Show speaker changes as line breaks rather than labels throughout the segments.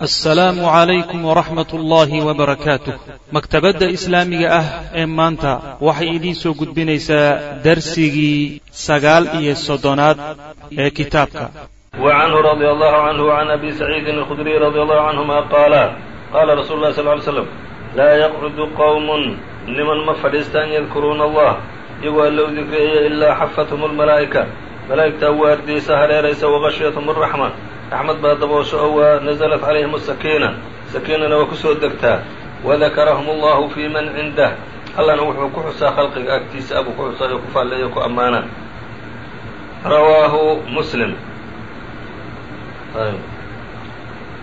assalaamu calaykum waraxmat ullaahi wabarakaatuh maktabadda islaamiga ah ee maanta waxay idiin soo gudbinaysaa darsigii sagaal iyo soddonaad ee kitaabka.
Wa canhu radia allahu canhu can abi saciidin alkhudriy radia allahu canhuma qaala qaala rasuulu llahi sal ly slam laa yaqcudu qowmun niman ma fadhiistaan yadkuruuna allah iyagoo alla u dikreeya ilaa xafathum almalaa'ika malaa'igtaa waardiyeysa hareeraysa waqashyathum araxma raxmad baa daboosho oo waa naزlat calayhim asakiina sakiinana waa kusoo degtaa wadakarahum allahu fii man cindah allana wuxuu ku xusaa khalqiga agtiisa abuu ku xusaa oo ku faalleeyo ku ammaana rawaahu muslim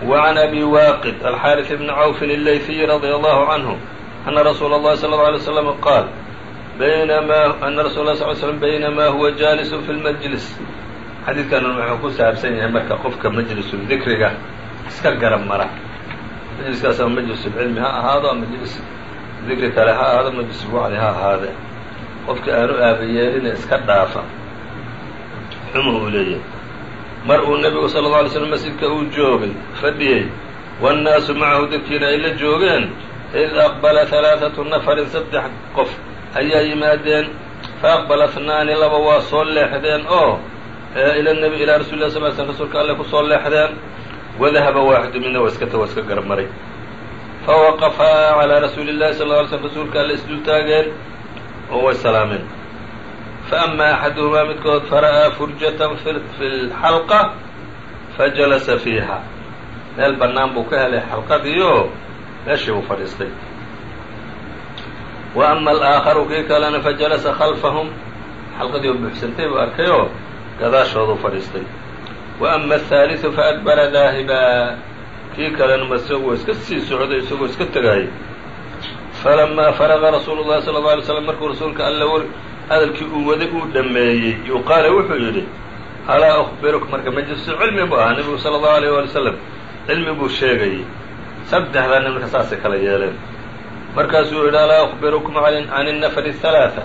وعn abi waaqid alxaariث bni cawfin الlayثiy radي allahu canhu ana rasuula اllahi salى اlه alay slam qaal baynama ana rasul la sl slm baynamaa huwa jaalisu fi اlmajlis xadiidkan wuxuu ku saabsan yahay marka qofka majlisul dikriga iska garab mara. Majliskaas ama majlisulcilmi ha ahaado ama majlis dikri kale ha ahaado majlisul wacdi ha ahaade. Qofka aanu aabayeelina iska dhaafa xumuu uu leeyahay. Mar uu nebigu sala alla alay slam masjidka uu joogay fadhiyey waannaasu macahu dadkiina ay la joogeen id aqbala halaaثatu nafarin saddex qof ayaa yimaadeen fa aqbala hnaani laba waa soo leexdeen oo ila nabi ilaa rasul lah sal sl rsulka alle ku soo leexdeen wadahaba waaxidu mina waa iska waa iska garab maray fawaqafaa calaa rasuuli llahi sal ly slm rasuulka alle isdul taageen oo way salaameen faama axaduhumaa midkood fara'aa furjatan fi lxalqa fajalasa fiiha. Meel bannaan buu ka helay xalqadiioo meeshii buu fadhiistay. Wa ama alaakharu kii kalena fajalasa khalfahum xalqadii oo buuxsantay buu arkayoo gadaashoodu fadhiistay wa ama ahaaliثu faadbara daahibaa kii kalena masagoo iska sii socday isagoo iska tegaayay falamaa faraqa rasuulu llahi sala اlه alay slam markuu rasuulka alle war hadalkii uu waday uu dhammeeyey yuqaale wuxuu yidhi alaa أخbiruk marka majlisu cilmi buu ahaa nebigu salى الlahu alيyه wali slam cilmi buu sheegayey saddexdaa nin marka saasay kala yeeleen markaasuu yidhi alaa أخbirukum can الnafr الثalaaثة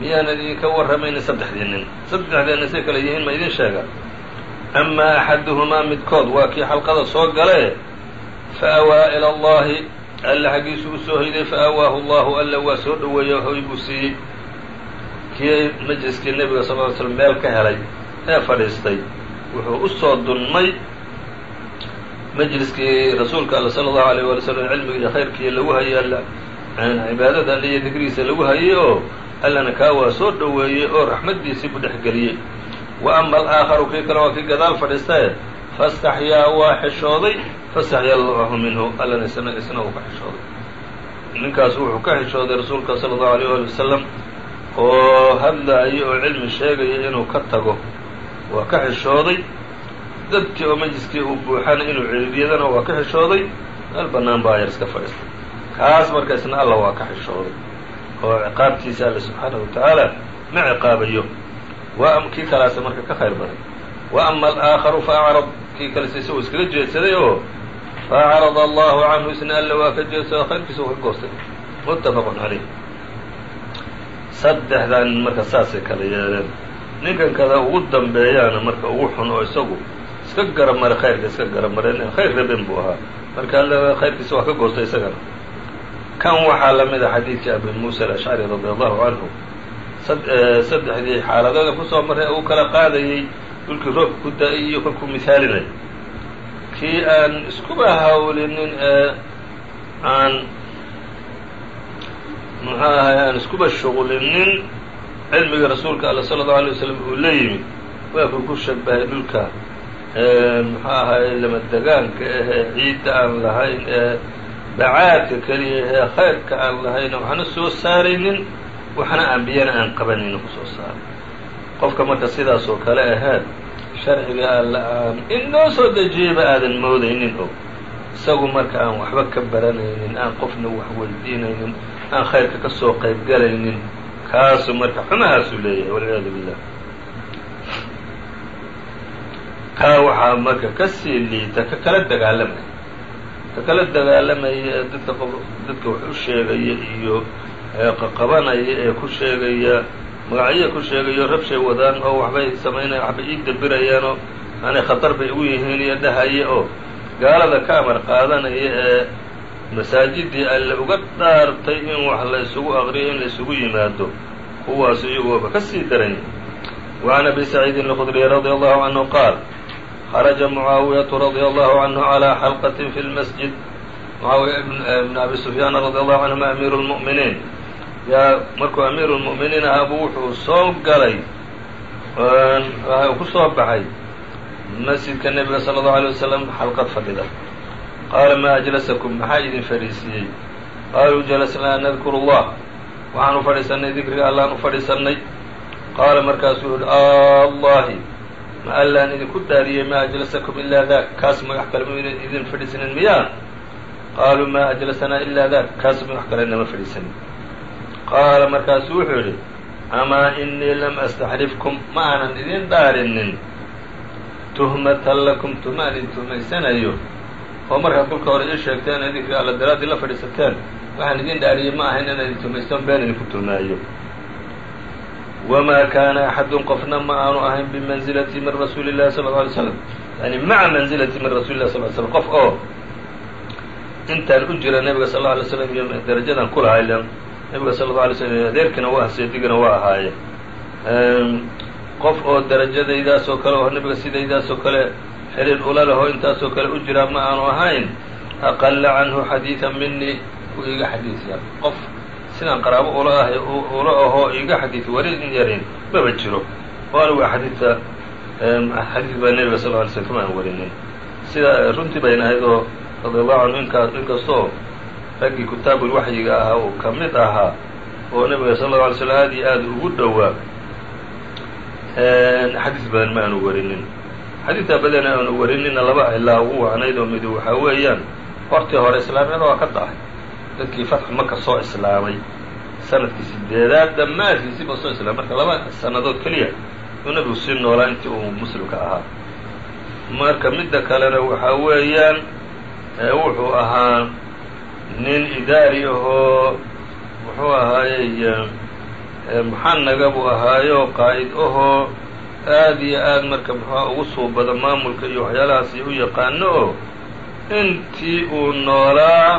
miyaanan idinka warramaynin saddexdii nin saddexdeenna say kale yihiin ma idin sheega. Amaa axaduhumaa midkood waa kii xalqada soo galee fa awaa ila allahi alla xaggiisu u soo hoyday fa awaahu allahu alla waa soo dhoweeyo hoy buu siiyey kii majliskii nebiga sal ly slm meel ka helay ee fadhiistay wuxuu u soo dunmay majliskii rasuulka alla sala allahu alayh wali slam cilmiga iyo khayrkii lagu alla cibaadada alle iyo digrigiisa lagu hayay oo allana kaa waa soo dhoweeyey oo raxmaddiisii bu dhexgeliyey. Wa ama alaakharu kii kale waa kii gadaal fadhiistae faاstaxyaa waa xishooday faاstaxya allahu minhu allana isna isna uu ka xishooday. Ninkaas wuxuu ka xishooday rasuulka sala allahu alayh ali wasalam oo hadlaayo oo cilmi sheegaya inuu ka tago. Waa ka xishooday. Dadkii oo majliskii uu buuxana inuu celiliyadana waa ka xishooday. Meel bannaan baa ayar iska fadhiistay kaas marka isna alla waa ka xishooday oo ciqaabtiisa alle subxaanahu wa tacaala ma ciqaabayo. Waa kii kalaase marka ka khayr badan. Wa ama alaakharu faacrad kii kalese isagoo iskaga jeedsaday oo faacrada allahu canhu isna alle waa ka jeedsado khayrkiisa u ka goostay. Muttafaqun calayh saddexdan marka saasay kala yeeleen ninkan kada ugu dambeeyaana marka ugu xun oo isagu iska garab maray khayrka iska garab mareen khayr raben buu ahaa. Marka alle khayrkiisa waa ka goostay isagana kan waxaa la mid a xadiidkii abi muusa alashcari radi allahu canhu saddexdii xaaladooda ku soo marray uu kala qaadayey dhulkii roobka ku da'ay iyo kolkuu mihaalinay kii aan iskuba hawlinin ee aan muxuu ahay aan iskuba shuqlinin cilmiga rasuulka alla sala allahu alay wasalam uu la yimid. Waa kuu ku shabahay dhulka. Muxuu ahay lama degaanka ahee ciidda aan lahayn ee bacaadka keliya ee khayrka aan lahayn waxna soo saaraynin waxna aan biyana aan qabanaynin ku soo saaray qofka marka sidaas oo kale ahaad sharciga alla aan inoo soo dejiyeyba aadan moodaynin oo isagu marka aan waxba ka baranaynin aan qofna wax weydiinaynin aan khayrka ka soo qayb galaynin kaasu marka xumahaasuu leeyahay walciyaadu billah kaa waxaa marka ka sii liita ka kala dagaalamaya kakala dagaalamaya ee dadka dadka wax u sheegaya iyo qabanaya ee ku sheegaya magacyo ku sheegayo rabshay wadaan oo waxbay samaynaya waxbay ii dabirayaanoo anay khatar bay ugu yihiin iyo dhahaya oo gaalada ka amar qaadanaya ee masaajidii alle uga dhaartay in wax laysugu aqriyo in la ysugu yimaado. Kuwaas iyagoba ka sii daran wa wacan abi saciidin alkhudriy radi allahu canhu qaal خرجa معaaوiيaة رضي الله عنه على xلقة في المسجد معaaوiية بن أbي سفyاaن رضي الله عنهma أمير المؤمiنيin yaa markuu أمير المؤمiنiin ahaa buu wuxuu soo galay ku soo baxay masjidka nebiga slى الlه عليه وسلم xalqad fadhida qaala ma أجلسكم maxaa idin fadhiisiiyey qaaluu jalasnaa nadkur الlah waxaan u fadhiisanay dikriga allaan u fadhiisanay qaala markaasuu yihi allahi ma allaan idinku dhaariyey ma ajlasakum ilaa dak kaas magax kale mu idin fadhiisanin miyaa qaaluu ma ajlasanaa ilaa dak kaas magax kale nama fadhiisanin. Qaala markaasuu wuxuu yidhi amaa inii lam astaxrifkum ma aanan idin dhaarinin tuhmatan lakum tuhma aan idin tuhmaysanayo oo markaad kolka hore ii sheegteen ee dikriga alla daraaddii la fadhiisateen. Waxaan idin dhaariyey ma ahayn inaan idin tuhmaystoon been idinku tuhmaayo wma kaana axadun qofna ma aanu ahayn bimanzilati min rasuuli اllahi sal ه alay slam yani maca manzilati min rasuli lah sal ly slm qof oo intaan u jira nebiga sal ه alay slam iyo darajadan ku lahaa ilan nebiga sal ه alay slm adeerkiina waa seedigana waa ahaaye qof oo darajadaydaas oo kale oo nebiga sidaydaas oo kale xiriir ula leho intaasoo kale u jiraa ma aanu ahayn aqala canhu xadiiثa mini u iga xadiiثya qof sidaan qaraabo ula ahay ula ahoo iga xadiid warin yarin maba jiro. Oo anigu xadiidta xadiid baa nebiga sal ly slm kama aan warinin sida runtii bayna ahayd oo radi allahu canhu inkaa inkastoo raggii kutaabulwaxyiga ahaa uu ka mid ahaa oo nebiga sal lla alay slm aad iyo aad ugu dhowaa xadiid badan ma aanu warinin. Xadiidtaa badan aanu warinina laba ilaa ugu wacnayd oo mid waxaa weeyaan hortii hore islaamnimada waa ka dahay dadkii fatxu maka soo islaamay sannadkii sideedaad dhammaadkiisiiba soo islaamay. Marka laba sannadood keliya uu nebigu sii noolaa intii uu muslimka ahaa. Marka midda kalena waxaa weeyaan wuxuu ahaa nin idaari ahoo muxuu ahaayey muxanaga buu ahaayo qaa'id ahoo aad iyo aad marka muxua ugu suubada maamulka iyo waxyaalahaasi u yaqaano oo intii uu noolaa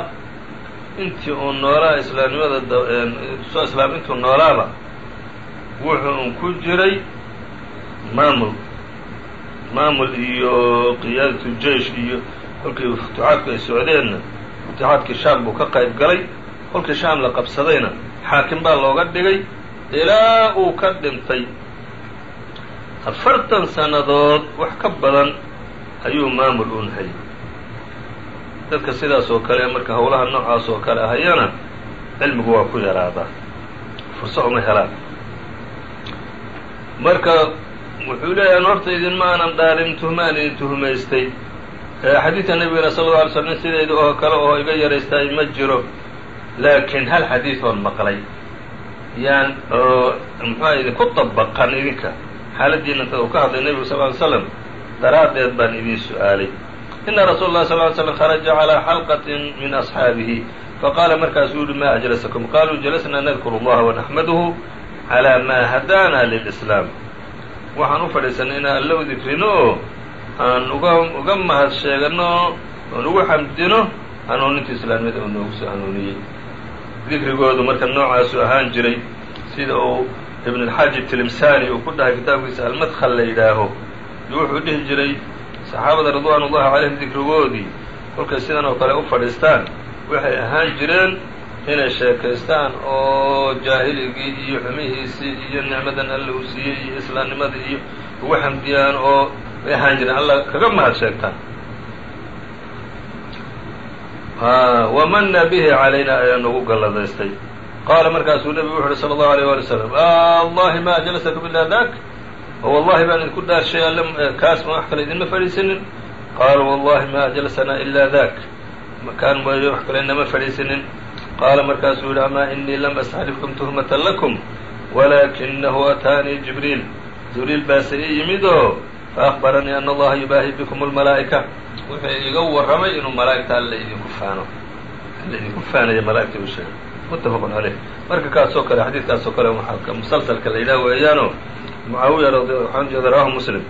intii uu noolaa islaamnimada soo islaam intuu noolaaba wuxuu un ku jiray maamul. Maamul iyo qiyaadatu jeish iyo kolkii futuuxaadku ay socdeenna futuuxaadkii shaam buu ka qayb galay. Kolkii shaam la qabsadayna xaakim baa looga dhigay ilaa uu ka dhintay. Afartan sannadood wax ka badan ayuu maamul un hayay dadka sidaas oo kale marka howlaha noocaas oo kale ahayana cilmigu waa ku yaraadaa furso uma helaan. Marka wuxuu leeyahay horta idinma aanan dhaalin tuhmaan idin tuhmaystay xadiidka nebigana sal lla alay slam in sidayda oo kale oo iga yaraystaay ma jiro. Laakiin hal xadiid oon maqlay. Yaan oo muxuua idinku dabaqan idinka. Xaaladiina inta uu ka hadlay nebigu sal ly slam daraaddeed baan idiin su'aalay ina rasuul اlah sal ly slm kharaja calىa xalqatin min asxaabihi faqaala markaasuu yihi ma ajlasakum qaluu jalasnaa nadkur اllaha wanaxmaduhu calى ma hadaana lilإslaam waxaan u fadhiisanay inaan alla u dikrino oo aan uga uga mahad sheegano oon ugu xamdino hanuuninta islaamnimada uu noogu soo hanuuniyey dikrigoodu marka noocaasu ahaan jiray sida uu ibn اlxaji tilimsani uu ku dhahay kitaabkiisa almadkl la yidhaaho iyo wuxuu dhihi jiray saxaabada ridwaan ullahi calayhim dikrigoodii kolkay sidan oo kale u fadhiistaan waxay ahaan jireen inay sheekaystaan oo jaahiligii iyo xumihiisii iyo nicmadan alla uu siiyey iyo islaamnimadii iyo ugu xamdiyaan oo bay ahaan jireen. Alla kaga mahad sheegtaan. Wamana bihi calayna ayaa nagu galladaystay. Qaala markaasuu nebigu wuxu uhi sala allahu alayh wali slam allahi ma ajlasakum ilaa dak oo wallahi baan idinku dhaarshay alle kaas ma wax kale idinma fadhiisanin qaaluu wallahi ma ajlasanaa ilaa dak makaan mooye wax kale inama fadhiisanin qaala markaasuu yihi amaa inii lam astaxlifkum tuhmatan lakum walaakinahu ataanii jibriil. Jibriil baase ii yimid oo faakbaranii ana allaha yubaahi bikum almalaa'ika wuxuu iga warramay inuu malaa'igta alle idinku faano. Alle idinku faanaya malaa'igta uu sheegay. Muttafaqun caleyh marka kaasoo kale xadiidkaasoo kale musalsalka la yidhaah weeyaano mucaawiya waxaan jeeda rawahu muslim.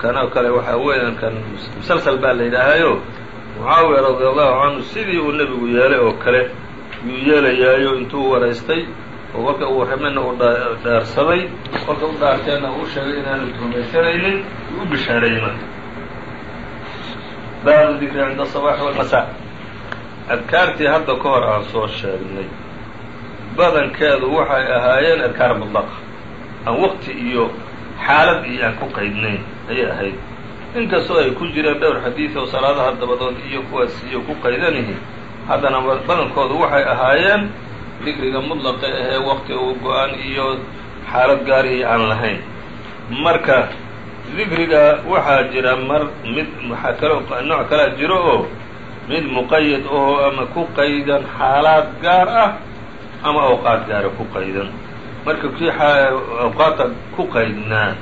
Kanoo kale waxaa weeyaan kan musalsal baa la yidhaahayo mucaawiya radi allahu canhu sidii uu nebigu yeelay oo kale yuu yeelayaayo intuu waraystay oo kolka uu warramayna uu dhaarsaday kolka u dhaarteenna uu sheegay inaanu rumaysanaynin yuu u bishaareeyey marka baabu dikri cinda aلصabaaxi walmasaa adkaartii hadda ka hor aan soo sheegnay badankeedu waxay ahaayeen adkaar mudlaqa aan waqti iyo xaalad iyo aan ku qaydnayn ayay ahayd. Inkastoo ay ku jireen dhowr xadiid oo salaadaha dabadood iyo kuwaas iyo ku qaydanihi haddana badankoodu waxay ahaayeen dikriga mudlaqa ahee waqti uu go'aan iyo xaalad gaarihii aan lahayn. Marka dikriga waxaa jira mar mid waxaa kalo nooc kalaa jiro oo mid muqayad oo ama ku qaydan xaalaad gaar ah ama awqaad gaara ku qaydan marka kii awqaadta ku qaydnaa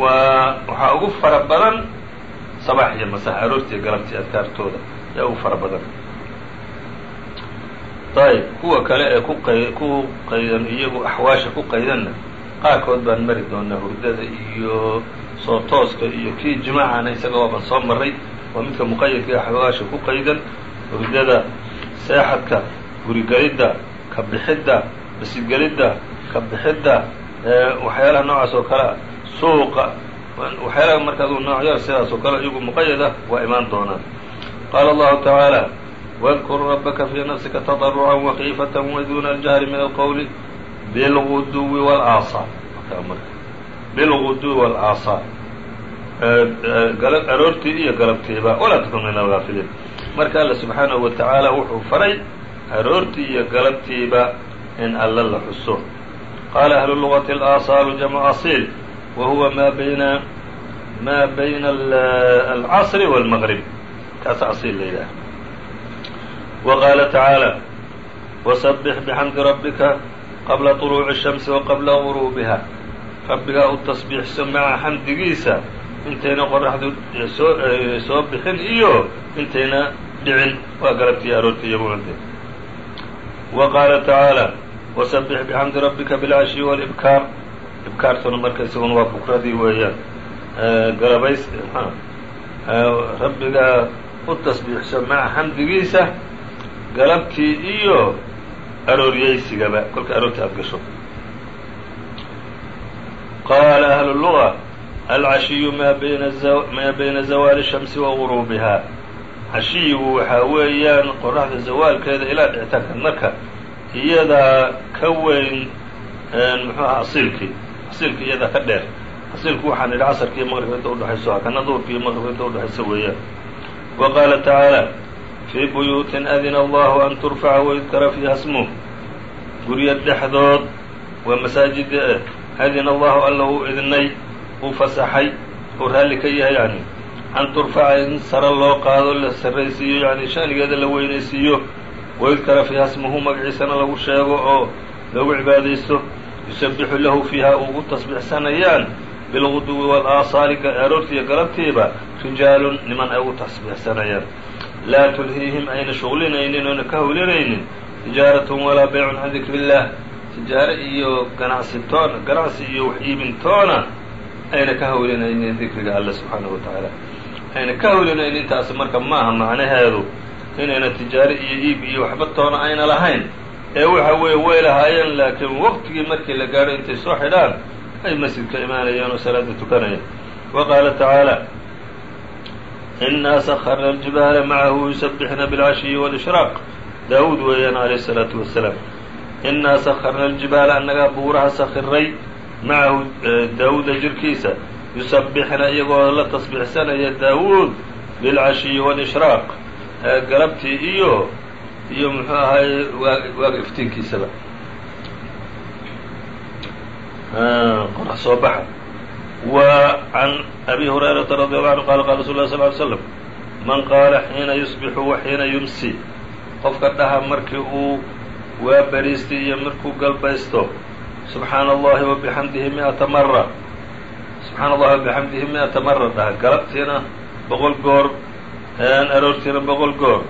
waa waxaa ugu fara badan sabax iyo masax aroortii galabtii adkaartooda yaa ugu fara badan. Ayb kuwa kale ee ku qay ku qaydan iyagu axwaasha ku qaydanna qaarkood baan mari doonaa hurdada iyo soo tooska iyo kii jimaacana isaga waaban soo maray waa midka muqayadka axwaasha ku qaydan hurdada seexadka gurigelidda ka bixidda basidgelidda ka bixidda waxyaalaha noocaas oo kale a suuqa waxyaalaha marka adu noocyada sidaas oo kale iyagu muqayad ah waa imaan doonaan qaala allahu tacaala واذkr رbka في نفسka تضرعا وkيفة وdun الجهر من الqول بالغdو والآصال بالغdو والآصال aroortii iyo galabtiiba وlaa تkun min الغاafiliin marka alla سubحaanaه وataعaalى wuxuu faray aroortii iyo galabtiiba in alla la xuso qaala أهل اللغة الآصاaل جمع أصيل وهuوa ma byna ma byna الcصر والمغرب kaasa aصيل la yidhaah وqاaلa تaعaaلى وسبح بxمdi ربka qabla طلوuع الشhمس وqabla غروubiha rabbigaa u tasbiixso maca xamdigiisa intayna qoraxdu soo bixin iyo intayna dhicin waa galabtii aroortii iyo mucde وqاaلa تaعaaلى وسبح بxمdi ربka بالعشhي والإbكاar ibkaartuna marka isaguna waa bukradii weeyaan galabays rabbigaa u tasbiixso maca xamdigiisa galabtii iyo arooryeysigaba kolka aroortii aad gasho qaala ahlu luga alcashiyu maa maa bayna zawaali الshamsi wa guruubiha cashiyigu waxaa weeyaan qoraxda zawaalkeeda ilaa dhicitaanka marka iyadaa ka weyn muxuu aha asiilkii asiilkii iyadaa ka dheer. Asiilku waxaan idhi casarki iyo maqribka inta udhexayso kana duurka iyo maqribka inta udhexayso weeyaan wa qaala tacaala fii buyuutin adina allahu an turfaca wayudkara fiiha smuh guryo dhexdood waa masaajida eh adina allahu alla uu idnay uu fasaxay uu raalli ka yahay yani an turfaca in sare loo qaado la sarraysiiyo yani shanigeeda la weynaysiiyo wayudkara fiiha smuhu magaciisana lagu sheego oo loogu cibaadaysto yusabixu lahu fiiha ugu tasbiixsanayaan bilguduwi walaasaali aroortii iyo galabtiiba rijaalun niman ay ugu tasbiixsanayaan laa tulhiihim ayna shuqlinaynin oona ka hawlinaynin tijaaratun walaa baycun can dikri illaah tijaare iyo ganacsi toona ganacsi iyo wax iibintoona ayna ka hawlinaynin dikriga alle subxaanahu wa tacaala ayna ka hawlinaynin intaasi marka maaha macnaheedu inayna tijaare iyo iib iyo waxba toona ayna lahayn ee waxa weeye way lahaayeen laakiin waqtigii markii la gaadho intay soo xidhaan ay masjidka imaanayaan oo salaada tukanayaan wa qaala tacaala inaa sakarna aljibaala macahu yusabixna bilcashiyi wاlishraaq daawuud weeyaan alayh الsalaatu wasalaam inaa sakarna aljibaala annagaa buuraha sakiray macahu daawuuda jirkiisa yusabixna iyagoo la tasbiixsanaya daawuud bilcashiyi wاlishraaq galabtii iyo iyo muxuu ahaye waaga iftiinkiisaba. Qorax soo baxa. Wa can abi hurayrata radi allahu anhu qala qala rasul lah sl ly slam man qaala xiina yusbixu wa xiina yumsi. Qofka dhaha markii uu waa beriistay iyo markuu galbaysto subxaana allahi wabixamdihi mi'ata mara subxaana allahi wabixamdihi mi'ata mara dhaha galabtiina boqol goor aroortiina boqol goor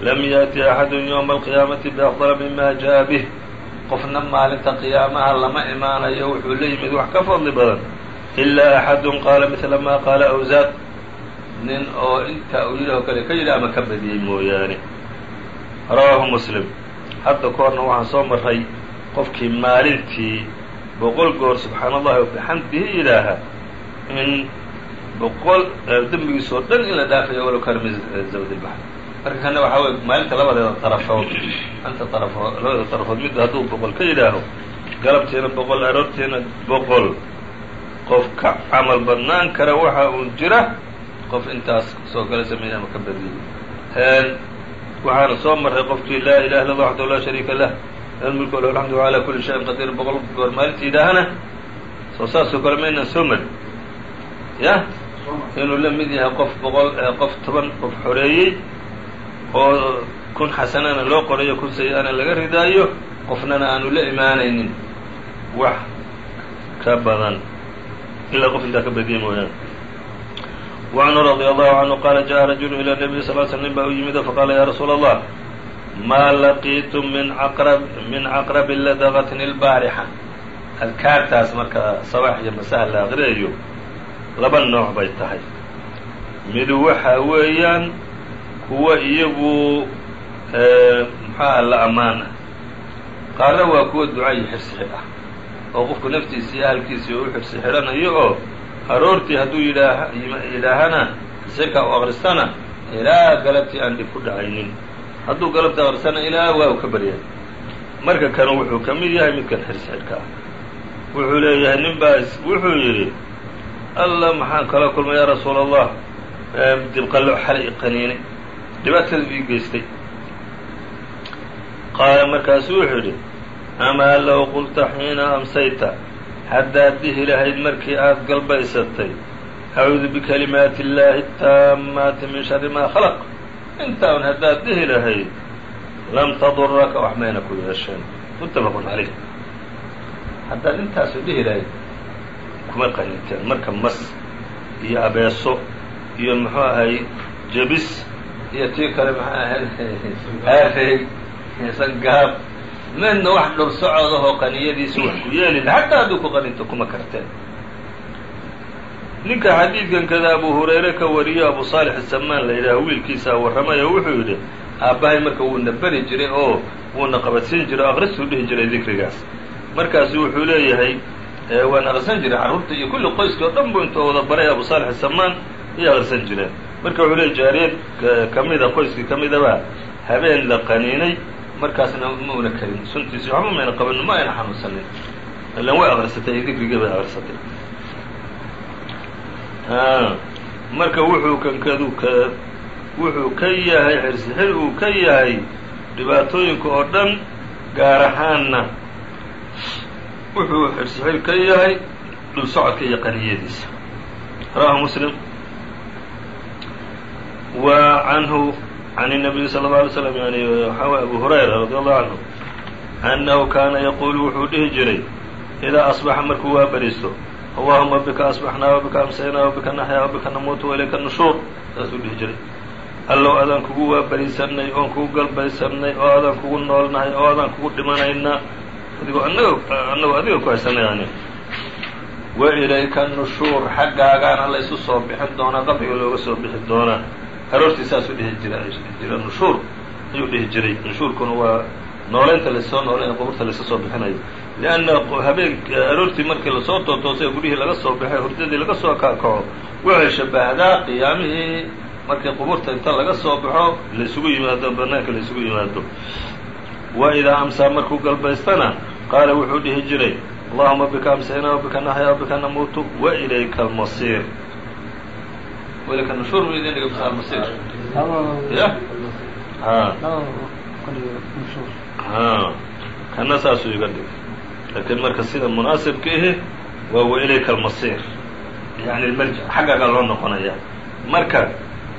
lam yaأti axadu ywma alqiyaamati biafdala mima jaءa bih qofna maalinta qiyaamaha lama imaanayo wuxuu la yimid wax ka fadli badan ilaa axadun qaala midla maa qaala awsaaq nin oo intaa uu yidhi oo kale ka yidhi ama ka badiyey mooyaane rawaahu muslim hadda ka horna waxaan soo marray qofkii maalintii boqol goor subxaana allahi wabixamdihi yidhaaha in boqol dembigiis oo dhan in la dhaafayo walow kaana min zawd ilbaxr marka kana waxaa weye maalinta labadeeda darafood anta darafood labadeeda darafood midda hadduu boqol ka yidhaaho galabtiina boqol aroortiina boqol. Qof ka camal badnaan kara waxa uun jira qof intaas soo gala sameeyey ama ka badiyey. Waxaana soo marray qofkii laa ilaha illa allah waxdahu laa shariika lah lahu lmulku walahu alxamdu wa calaa kulli shayin qadiir boqol goor maalintii yidhaahana soo saasoo kale maynaan soo marin ya inuu la mid yahay qof boqol qof toban qof xoreeyey oo kun xasanana loo qorayo kun sayi-ana laga ridaayo qofnana aanu la imaanaynin wax ka badan ilaa qof intaa ka badiya mooyaane وعنه رضي الله عنه قال جاء رجل إلى النبي صلى اه عليه وسلم baa u yimid faqاla ya رsuul الله ma laqiitum min aqrab min caqrabi ladaqatni الbaarixa adkaartaas marka sabax iyo masaha la aqriyayo laba nooc bay tahay. Midu waxa weeyaan kuwa iyagu muxuaha la ammaan ah qaarna waa kuwa duca iyo xirsi xidh ah oo qofku naftiisa iyo ahalkiisa u xirsi xidhanayo oo aroortii hadduu yidhaah yidhaahana sirka u akristana ilaa galabtii aan dhib ku dhacaynin. Hadduu galabtii akristana ilaa waa u ka baryahay. Marka kan wuxuu ka mid yahay midkan xirsi xidhka ah. Wuxuu leeyahay nin baa wuxuu yidhi alla maxaan kala kulmay yaa rasuula allah dibqallo xalay qaniinay dhibaatadu ii geystay. Qaala markaasuu wuxuu yidhi amaa low qulta xiina amsayta haddaad dhihi lahayd markii aad galbaysatay acuudu bikalimaati illaahi taammaati min shari maa khalaq. Intaaun haddaad dhihi lahayd lam taduraka wax mayna ku yeesheen. Muttafaqun calayh. Haddaad intaasu dhihi lahayd kuma qaninteen marka mas iyo abeeso iyo muxuu ahay jebis iyo tii kale maxaa ahayd aafeeg sangaab. Meedna wax dhur socodahoo qaniyadiisu wax ku yeelin xataa hadduu ku qaninto kuma karteen. Ninka xadiidkan kada abu hurayre ka wariyo abu saalix asamaan la yidhaaho wiilkiisaa warramay oo wuxuu yidhi aabbahay marka wuuna beri jiray oo wuuna qabadsiin jiray o aqristuu dhihi jiray dikrigaas markaasu wuxuu leeyahay waan aqrisan jiray carruurta iyo kulli qoyskii oo dhan bu intuu wada baray abu saalix asamaan iyo aqrisan jireen. Marka wuxuu leeyay jaariyad kamida qoyskii ka midaba habeen la qaniinay markaasna ma karin. Suntiisi waxba mayna qabanin ma ayna xanuunsanin. Ilan way aqrisatay iyo dikrigii bay aqrisatay marka wuxuu kankadu ka wuxuu ka yahay xirsixir uu ka yahay dhibaatooyinka oo dhan gaar ahaanna wuxuu xirsixir ka yahay dhul socodka iyo qaniyadiisa rawahu muslim wa canhu can الnabiy salى الlه alay slam yani waxaa way abu hurayra radi allahu canhu annahu kaana yaquulu wuxuu dhihi jiray idaa asbaxa markuu waa beristo allahuma bika asbaxnaa wabika amsaynaa wabika naxyaa wabika namuutu walayka nushuur saasuu dhihi jiray allow adaan kugu waaberisanay oon kugu galbaysanay oo adaan kugu noolnahay oo adaan kugu dhimanaynaa adigoo anaga annagoo adiga ku haysanay yani wa ilayka nushuur xaggaagaana laysu soo bixin doonaa qabriga looga soo bixi doonaa. Aroortii saasuu dhihi jira jira nushuur ayuu dhihi jiray. Nushuurkuna waa nooleynta la soo nooleyn quburta layska soo bixinayo lianna habeen aroortii markii la soo tootoosay guryihii laga soo baxay hurdadii laga soo kaakaco waxay shabahdaa qiyaamihii markii quburta inta laga soo baxo laysugu yimaado banaanka laysugu yimaado wa idaa amsaa markuu galbaystana qaala wuxuu dhihi jiray allahuma bika amsaynaa wabika naxyaa wabika namuutu wa ilayka almasiir kana saasuu iga dhig laakiin marka sida munaasibka ihi waa wa ilayka almasiir yani lmarja xaggaagaa loo noqonaya marka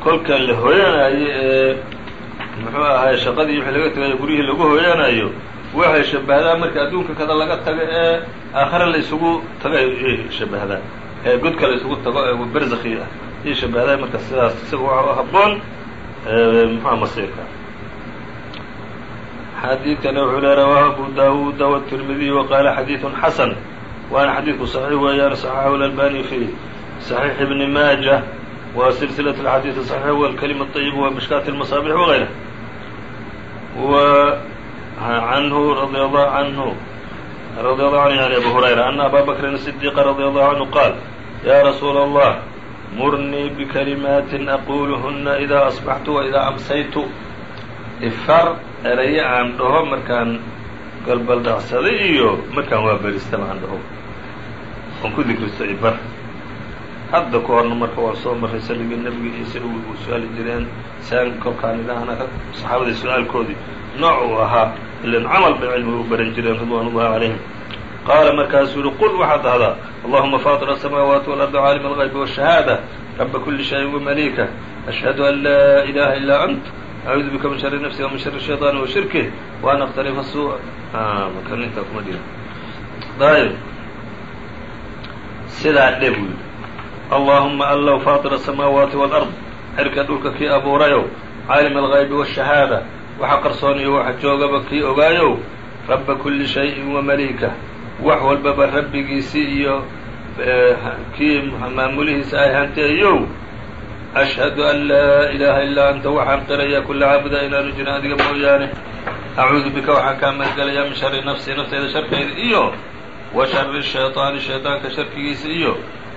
kolka la hooyanayo ee muxuu ahaay shaqadii wixii laga tagayo guryihii lagu hooyanayo waxay shabahdaa marka adduunka kada laga tago ee aakhare laysugu tago ay shabahdaa ee godka laysugu tago ee berzakhi ah ayay shabahdaa marka sidaas isaga waxa haboon muxuha masiirka xadiidkana wuxuu le rawaahu abu daawuuda wالtirmidiy waqaala xadiiثun xasan waana xadiidku صaxiix weeyaan صaxaxahu اlalbani fi صaxiix ibni maaja wa silsilaة اxadiiث صaxiix wاlkalima الطayib wa mishkaat الmasaabix wغayra canhu radia allahu canhu radia allahu canhu yani abu hurayra ana abaa bakrin sidiqa radia allahu canhu qaal yaa rasuula allah murnii bikalimaatin aquuluhuna idaa asbaxtu wa idaa amsaytu ifar eraye aan dhaho markaan galbaldhacsaday iyo markaan waa beristaba aan dhaho aan ku dikristo ibar hadda ka horna marka waa soo marray salliga nebiga iyo sida uu su'aali jireen. Saan korkaan idhaahna saxaabada su'aalkoodii. Nooc uu ahaa ilan camal bay cilmiga u baran jireen ridwaanullahi calayhim. Qaala markaasuu yihi qul waxaad dhahdaa allahuma faatir asamaawaati walardi caalima alqaybi washahaada raba kuli shayin wamaliika ashhadu an laa ilaha ilaa ant acuudu bika min shari nafsi wamin shari shayطaani wa waan akhtalifa suu makan intaa kuma dhiran ayb sidaa dhe buu yidhi allahuma allow faatir asamaawaati wاlard xirka dhulka kii abuurayow caalim alغaybi wالshahaada waxa qarsoon iyo waxa joogaba kii ogaayow raba kuli shayin wamaliika wax walbaba rabbigiisii iyo kii maamulihiisa ay hanteeyow ashhadu an laa ilaaha illaa anta waxaan qirayaa kulla caabuda inaanu jirin adiga mooyaane acuudu bika waxaan kaa magangelayaa min shari nafsi nafteyda sharkayda iyo wa shari shayطaani shayطaanka sharkigiisa iyo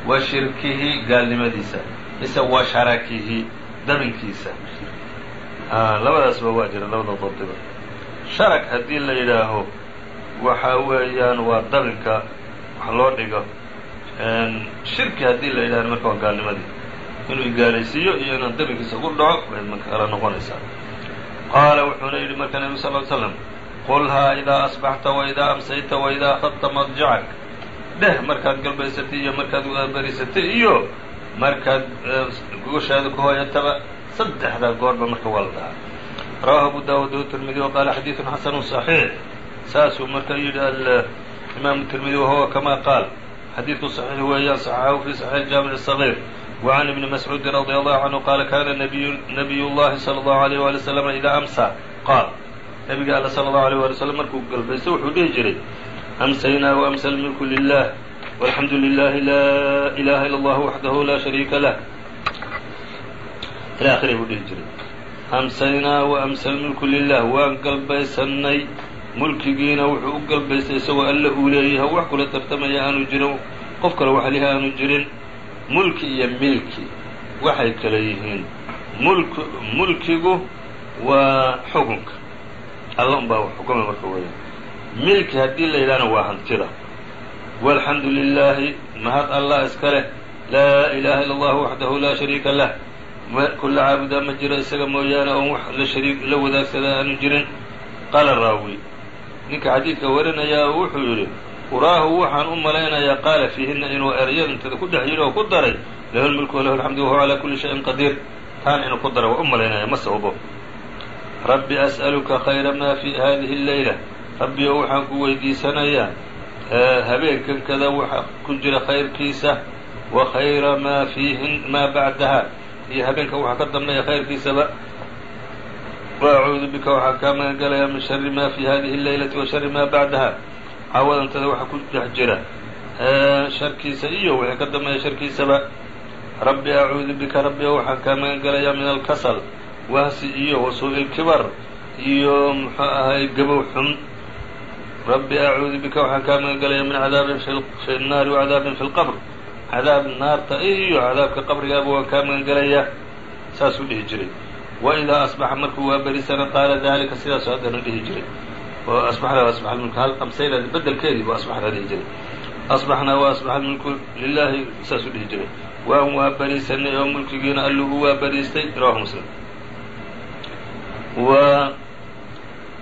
wa shirkihi gaalnimadiisa. Mise wa sharakihi dabinkiisa labadaasba waa jira labada dabdiba sharak haddii la yidhaaho waxa weeyaan waa dabinka wax loo dhigo. Shirki haddii la yidhahna marka waa gaalnimadii inuu igaalaysiiyo iyo inaan dabinkiisa ugu dhaco kala noqonaysaa. Qaala wuxuuna yidhi marka nebi sal ly slam qulhaa idaa asbaxta waidaa amsayta waidaa akhadta madjacak dheh markaad galbaysatay iyo markaad berisatay iyo markaad gogoshaada ku hooyataba saddexdaa goorba marka waa la dhahaa rawahu abu daawud tirmidi wa qaala xadiidun xasanu صaxiix saasuu marka yidhi imaamu tirmidi wahuwa kama qaal xadiidku صaxiix weeyaan صaxaxahu fi صaxiix jaamic الصغيr وعn ibni mascuudi radي allahu canhu qaala kana nabiy llahi salى اllahu عalيyh wali wslam idaa amsa qaal nabiga alla salى اllahu عalيه wali wslam markuu galbaysto wuxuu dhihi jiray amsaynaa وamsa اlmilku lilah walxamdu lilahi laa ilaha ilا اllah waxdahu la shariika lah ila akhirih buu dhihi jiray amsaynaa وamsa اlmilku lilah waan galbaysanay mulkigiina wuxuu u galbaystay isagoo alle uu leeyahay wax kula tartamaya aanu jirin qof kale wax lihi aanu jirin mulki iyo milki waxay kala yihiin mulk mulkigu waa xukunka alla un baa xukumay marka weeyaan milki haddii la yidhahna waa hantida. Walxamdu lilaahi mahad allah iska leh. Laa ilaaha illa allahu waxdahu laa shariika lah. Kulla caabudaa ma jiro isaga mooyaane oon wax la shariik la wadaagsada aanu jirin. Qaala raawi ninka xadiidka warinayaa wuxuu yidhi uraahu waxaan u malaynayaa qaala fiihina inuu erayada intada ku dhex yidhi oo ku daray. Lahu lmulku walahu alxamdu wahuwa calaa kulli shayin qadiir. Taan inuu ku daray waa u malaynaya ma sawbo rabbi as'aluka khayra maa fi hadihi اleyla rabbi rabbiyo waxaan ku weydiisanayaa habeenkan kada waxa ku jira khayrkiisa wa khayra maa fiihin maa bacdaha. Iyo habeenkan waxaa ka dambeeya khayrkiisaba wacuudu bika waxaan kaa magangalayaa min shari maa fii hadihi اleylati wa shari maa bacdaha. Caawadantada waxaa ku dhex jira sharkiisa iyo wixii ka dambeeya sharkiisaba rabbi acuudu bika rabbi rabbiga waxaan kaa magangalayaa min alkasal wahsi iyo wasuu'ilkibar iyo muxuu ahay gabow xun rabbi acuudu bika waxaan kaa magan min cadaabin fi nnaari wacadaabin fi lqabr cadaab naarta iyo cadaabka qabrigaaba waan kaa magan saasuu dhihi jiray. Waidaa asbaxa markuu waa berisana qaala daalika sidaasu haddana dhihi jiray. Oo asbaxda asbaxa lmulku hal bedelkeedii buu asbaxda dhihi jiray. Asbaxnaa wa asbaxa lmulku lilaahi saasuu dhihi jiray. Waan waa beriisanay oo mulkigiina allugu waa beriistay rawahu muslim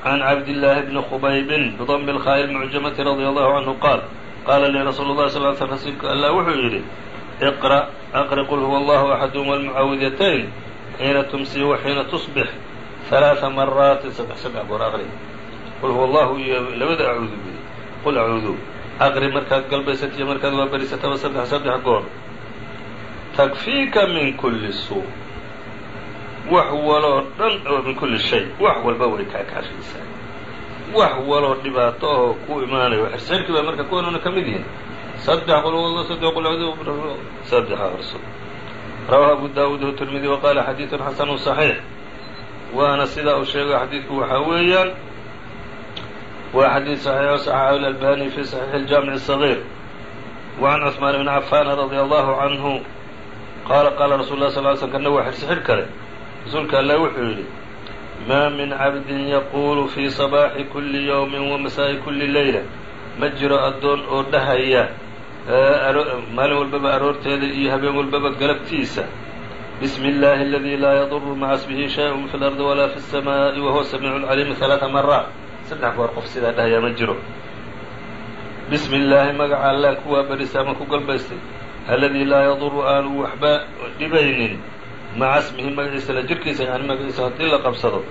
can cabdillaahi bni khubaybin bidami lkhaa'i lmucjamati radia allahu canhu qaal qaala lii rasuulu llahi sal l sl rasuulka allah wuxuu yidhi aqri qul huwa allahu axadum walmucaawidatayn xiina tumsi wa xiina tusbix ثalaaثa maraatin saddex saddex goor aqri qul huwa allahu iyo labada acuudu bi qul acuudu aqri markaad galbaysatiyo markaad waa berisataba saddex saddex goor takfiika min kuli suu wax waloo dhan oo min kuli shay wax walba way kaa kaafiysaa wax waloo dhibaato oo ku imaanayo xirxirkii baa marka kuwanuna ka mid yihin saddex qul huwa saddex qul acuudu saddex akhriso rawahu abu daawuud wtirmidi waqaala xadiidun xasanu صaxiix waana sidaa uu sheegay xadiidku waxaa weeyaan waa xadiid صaxiix o صaxaxahu اlalbani fi صaxiix اljaamiع الصغيir وعn cثmaan bn cafaan radي allahu canhu qaala qaala rasul lah sal ly slm kana waa xirsi xidh kale rasuulka alle wuxuu yidhi maa min cabdin yaquulu fii sabaaxi kulli yowmin wa masaa'i kulli leyla ma jiro addoon oo dhahaya maalin walbaba aroorteeda iyo habeen walbaba galabtiisa. Bismi illaahi aladii laa yaduru maca ismihi shay-un fi lardi walaa fi samaa'i wahuwa samiicu caliimi halaaa maraat saddex goor qof sidaa dhahayaa ma jiro. Bismi illaahi magaca allah kuwaa barisa ama ku galbaystay. Aladii laa yaduru aanu waxba dhibaynin maca ismihi magaciisa la jirkiisa yani magaciisa haddii la qabsado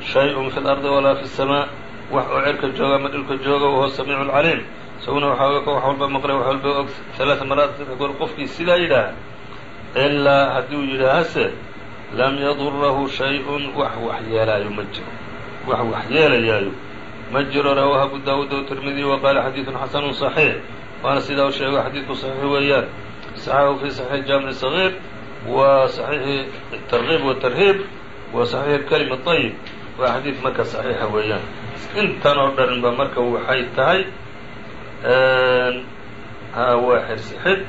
shay-un fi lardi walaa fi samaa wax oo cerka jooga ama dhulka jooga wahuwa samiicu caliim isaguna waxooga ka wax walba maqlay wax walba og halaaa maraad saddex goor qofkii sidaa yidhaaha ilaa hadduu yidhaahase lam yadurahu shay-un wax waxyeelaayo ma jiro wax waxyeelayaayo ma jiro rawaahu abu daawuud o tirmidiy wa xadiidun xasanun صaxiix waana sidaa u sheego xadiidku saxiix weeyaan saxaxu fi saxiix jaamici sagiir wa saxiixi tarkiib watarhiib wa saxiix kelima طayib waa xadiid marka صaxiixa weeyaan intan oo dhan ba marka waxay tahay waa xirsi xid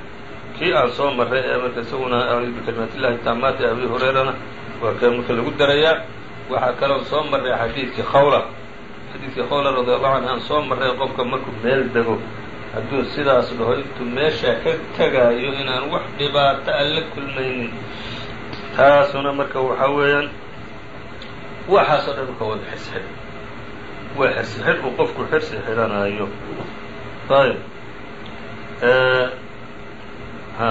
kii aan soo maray ee marka isaguna acuudu bikalimaat illahi taamaati abi hureyrana waa ka marka lagu darayaa waxaa kaloo soo maray xadiidkii khawla xadiidkii khawla radi allahu canhu aan soo marray qofka markuu meel dego hadduu sidaas dhaho intuu meeshaa ka tegaayo inaan wax dhibaato aan la kulmaynin taasuna marka waxaa weeyaan waxaasoo dhan uka wada xirsi xidh waa xirsi xidh uu qofku xirsi xidhanaayo ayb ha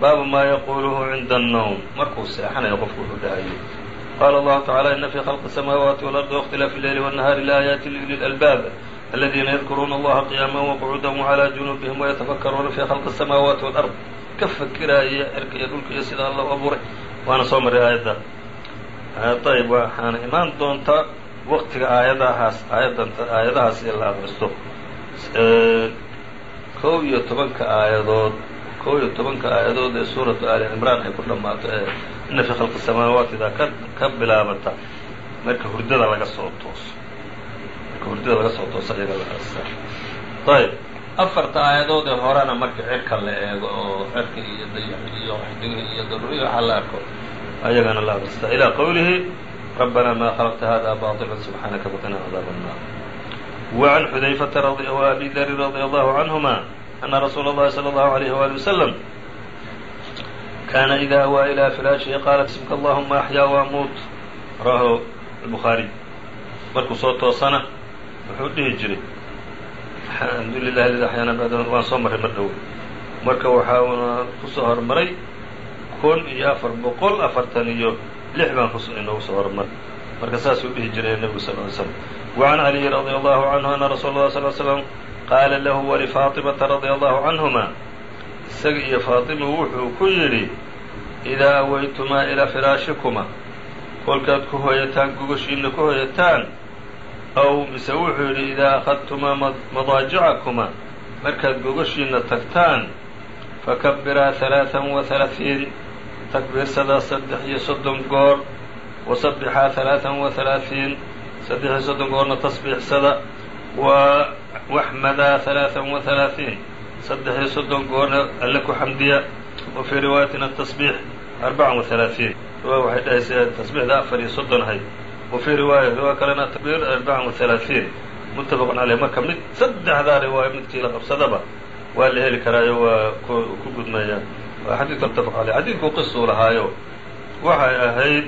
baabu maa yaquluhu cinda الnowm markuu seexanayo qofku wuxuu dhahayo qala allahu tacala ina fi khalqi الsamaawaati walardi waاkhtilaafi اleyli wالnahaari laaayaati liuli lalbaab aladiina yadkuruuna allaha qiyaama waqcuuda wcalى junuubihim wayatafakaruuna fi khalqi الsamaawaati wاlard ka fakiraaya cirka iyo dhulka iyo sida alla u abuuray waana soo maray aayadda ayb waxaana imaan doontaa waqtiga aayadahaas aayadan aayadahaas in la aqristo kow iyo tobanka aayadood kow iyo tobanka aayadood ee suuratu ali cimraan ay ku dhammaato ee ina fii khalqi samaawaatidaa ka ka bilaabata marka hurdada laga soo tooso marka hurdada laga soo tooso ayaga la asaa ayb afarta aayadood ee horena marka cirka la eego oo cirka iyo dayax iyo xdiga iyo daruuriya waxaa la arko ayagana la aqristaa ilaa qowlihi rabbana ma khalaqta hada baطila subxaanaka faqina cadaab الnar وعn xudayfata وabi dri radي allahu canهuma ana rasuula اllahi slى اllahu عalيh wali waslm kana ida awaa ilى firaashihi qaala bismka allahuma axyaa wamuut rawahu الbukhaariي markuu soo toosana wuxuu dhihi jiray alxamdu ladi axyaana bacdan waan soo marray mar dhow. Marka waxaana ku soo hormaray kun iyo afar boqol afartan iyo lix baan ku inoogu soo hormar marka saasuu dhihi jiray nebigu sal ly slm wacan caliyi radia allahu canhu ana rasuula lah sal slam qaala lahu walifaatimata radia allahu canhuma isaga iyo faatimo wuxuu ku yidhi idaa awaytumaa ilaa firaashikuma kolkaad ku hoyataan gogoshiina ku hoyataan aw mise wuxuu yidhi idaa akhadtumaa madaajicakumaa markaad gogoshiina tagtaan fakabiraa ثalaaثan وaثalaaثiin takbiirsadaa saddex iyo soddon goor wasabixaa ثalaaثan وaثalaaثiin saddex iyo soddon goorna tasbiixsada wa waxmadaa ثalaaثan وaثalaaثiin saddex iyo soddon goorna alle ku xamdiya wa fii riwaayatin atasbiix arbacan وaثalaaثiin riwaaya waxay dhahaysa tasbiixda afar iyo soddon ahayd wa fii riwaaya riwaaya kalena takbiir arbacan waalaaiin muttafaqun caleyh marka mid saddexdaa riwaaya midkii la qabsadaba waa la heli karaayo waa ku gudmayaan xadiidka muttafaq aleyh xadiidku qisuu lahaayo waxay ahayd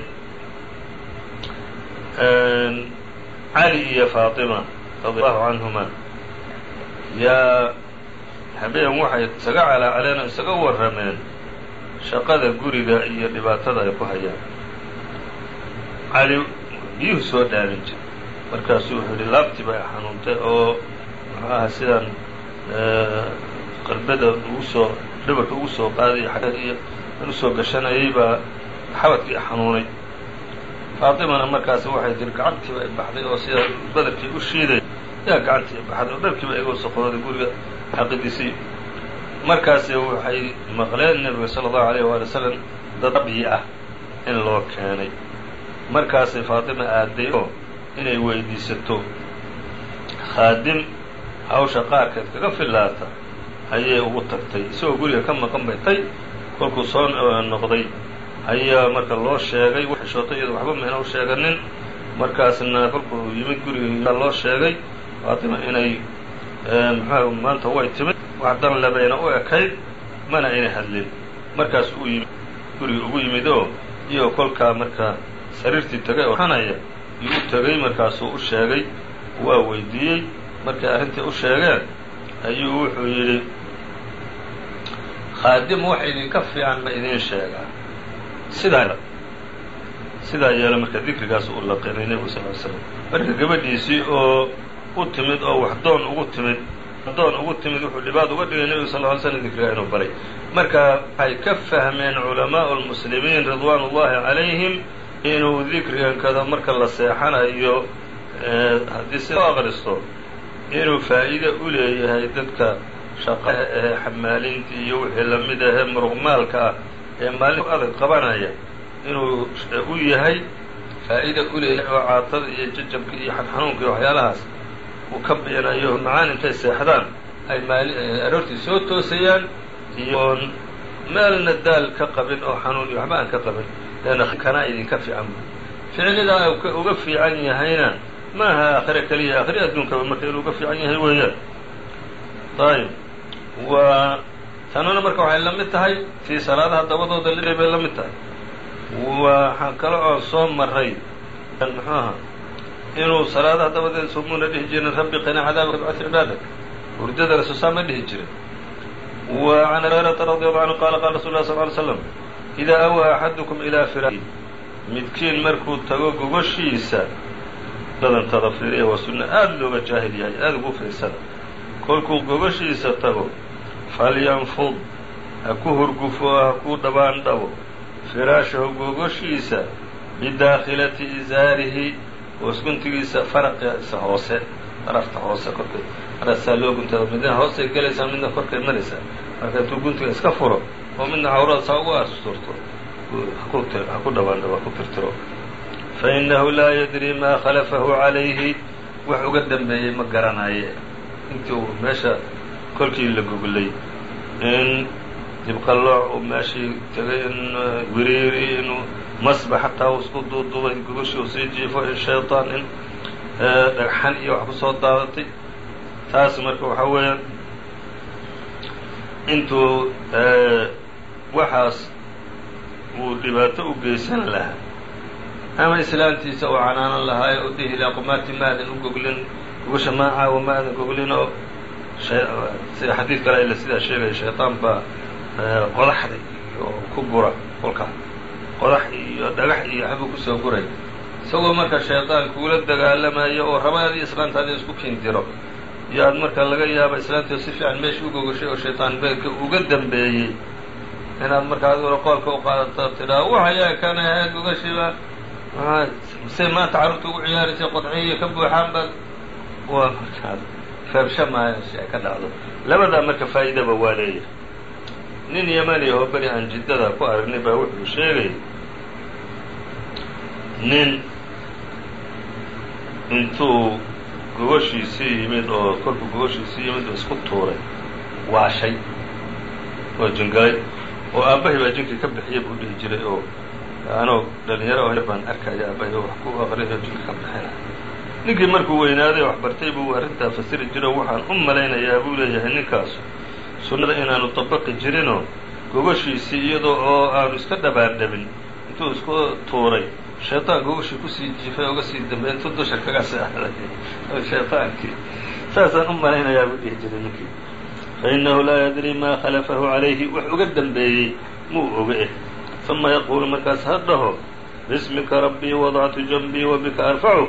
cali eh, iyo faatima radi allahu canhuma yaa habeen waxay isaga calaacaleen oo isaga warrameen shaqada guriga iyo dhibaatada ay ku hayaan biyuhu soo dhaamin jiray markaasuu wuxuu yidhi laabtii bay xanuuntay oo muxuu aha sidaan qarbada ugu soo dhabarka ugu soo qaaday iyo an u soo gashanayay baa xabadkii xanuunay. Faatimana markaas waxay tiri gacantiiba ay baxday oo sida badarkii u shiiday. Yaa gacantii baxday oo dharkiiba iga wasaqooday guriga xaqidiisii markaasi waxay maqleen nebiga sala allahu alayh waali wasalam dad ah in loo keenay markaasay faatima aaday oo inay weydiisato khaadim hawsha qaarkeed kaga fillaata ayay ugu tagtay. Isagoo guriga ka maqan bay tay kolkuu soo noqday. Ayaa marka loo sheegay xishootay iyado waxba mayna u sheeganin. Markaasna kolkuu yimid guriga loo sheegay. Faatima inay muxua maanta way timid. Wax dan lebayna u ekayd mana aynay hadlin. Markaas uu yimid guriga ugu yimid oo iyagoo kolkaa marka sariirtii tegay oo xanaya yuu tegay markaasuu u sheegay waa weydiiyey. Markay arrintii u sheegeen ayuu wuxuu yidhi khaadim wax idinka fiican ma idiin sheegaa. Sidaa sidaa yeela marka dikrigaas uu laqinay nebigu sal l slam marka gabadhiisii oo u timid oo wax doon ugu timid doon ugu timid wuxuu dhibaad uga dhigay nebigu sal ly slam dikrigaa inuu baray marka waxay ka fahmeen culamaau lmuslimiin ridwaan ullahi calayhim inuu dikrigankada marka la seexanayo haddii si loo inuu faa'iide u leeyahay dadka shaqaha ee xamaalinta iyo wixii la mid ahee muruqmaalka ah ee maalin adag qabanaya inuu u yahay faa'iida u leeyahay oo caatada iyo jajabka iyo xanxanuunka iyo waxyaalahaas uu ka biinayo macaan intay seexdaan ay maali aroortii soo toosayaan iyoon meelna daal ka qabin oo xanuun iyo waxba aan ka qabin kanaa idinka fiican ficlidaa uga fiican yahayna maaha aakhire keliya aakhire adduunkaba marka inuu uga fiican yahay weeyaan ayib waa tanuna marka waxay la mid tahay tii salaadaha dabadooda li bay la mid tahay waxaa kale oo soo maray muxuaha inuu salaadaha dabadeeda sumuuna dhihi jirin rabbi qina cadaabaka bcad cibaadak hurdadana sosaa ma dhihi jirin wa can hurayrata radi allahu canhu qaala qaala rasul lah sal ly slam idaa awaa axadukum ilaa firaashi midkiin markuu tago gogoshiisa dadantada fiiriya waa sunno aada looga jaahil yahay aada ugu fiirsada kolkuu gogoshiisa tago falyanfud ha ku hurgufo ha ku dhabaan dhabo firaashahu gogoshiisa bidaakhilati izaarihi hoosguntigiisa faraqiisa hoose darafta hoose korkay arasaa loo guntada midna hoosay gelaysaa midna korkay maraysaa marka intuu guntiga iska furo oo midna cawrada saa ugu asturto ha ku dhabaan dhabo ha ku tirtiro fainahu laa yadri maa khalafahu calayhi wax uga dambeeyey ma garanaye intii uu meesha kolkii la goglay in dibqallooc uu meeshii tegay in wiriiri inuu masba xataa uu isku duuduubay gogoshii uu sii jiifo in shayطaan in dhagxan iyo wax ku soo daadatay taas marka waxaa weeyaan intuu waxaas uu dhibaato u geysan lahaa ama islaantiisa uu canaanan lahaa ee u dhihi lahaa qumaati maadan u goglin gogosha maa caawa ma aadan goglin oo sida xadiid kale ila sidaa sheegaya shayطaan baa qodaxda iyo ku gura kolkaa qodax iyo dhagax iyo waxbuu kusoo guray isagoo marka shayطaan kuula dagaalamayo oo rabaadii islaantaadi isku kindiro iyo aad marka laga yaaba islaantii si fiican meesha u gogashay oo shayطaan beelka uga dambeeyey inaad marka adiguna qoolka u qaadato tidhaa waxayaa kana ahayd gogashiiba se maanta carruurta ugu ciyaaraysay qodxiyo ka buuxaan baad. Waa markaas feebsha maashi ay ka dhacdo. Labadaa marka faa'iidaba waa leeyahay. Nin yamani oo beri aan jiddada ku aragnay baa wuxuu sheegay nin intuu gogoshiisii yimid oo kolkuu gogoshiisii yimid oo isku tuuray waashay oo jingalay oo aabbahay baa jinkii ka bixiyay buu dhihi jiray oo anoo dhalinyaro oo baan arkaya aabbahay oo wax ku aqriyo jinka ka bixina ninkii markuu weynaaday wax bartay buu arrintaa fasiri jiro waxaan u malaynayaa buu leeyahay ninkaasu sunnada inaanu dabaqi jirinoo gogoshiisii iyadoo oo aanu iska dhabaardhabin. Intuu isku tuuray shayطaan gogoshii ku sii jiifay oga sii dambey intuu dusha kaga seexday shayطaankii saasaan u malaynayaa buu dhihi jiray ninkii fainahu laa yadri maa khalafahu calayhi wax uga dambeeyey muu oga eh. uma yaquulu markaas ha dhaho bismika rabbii wadactu janbii wa bika arfacu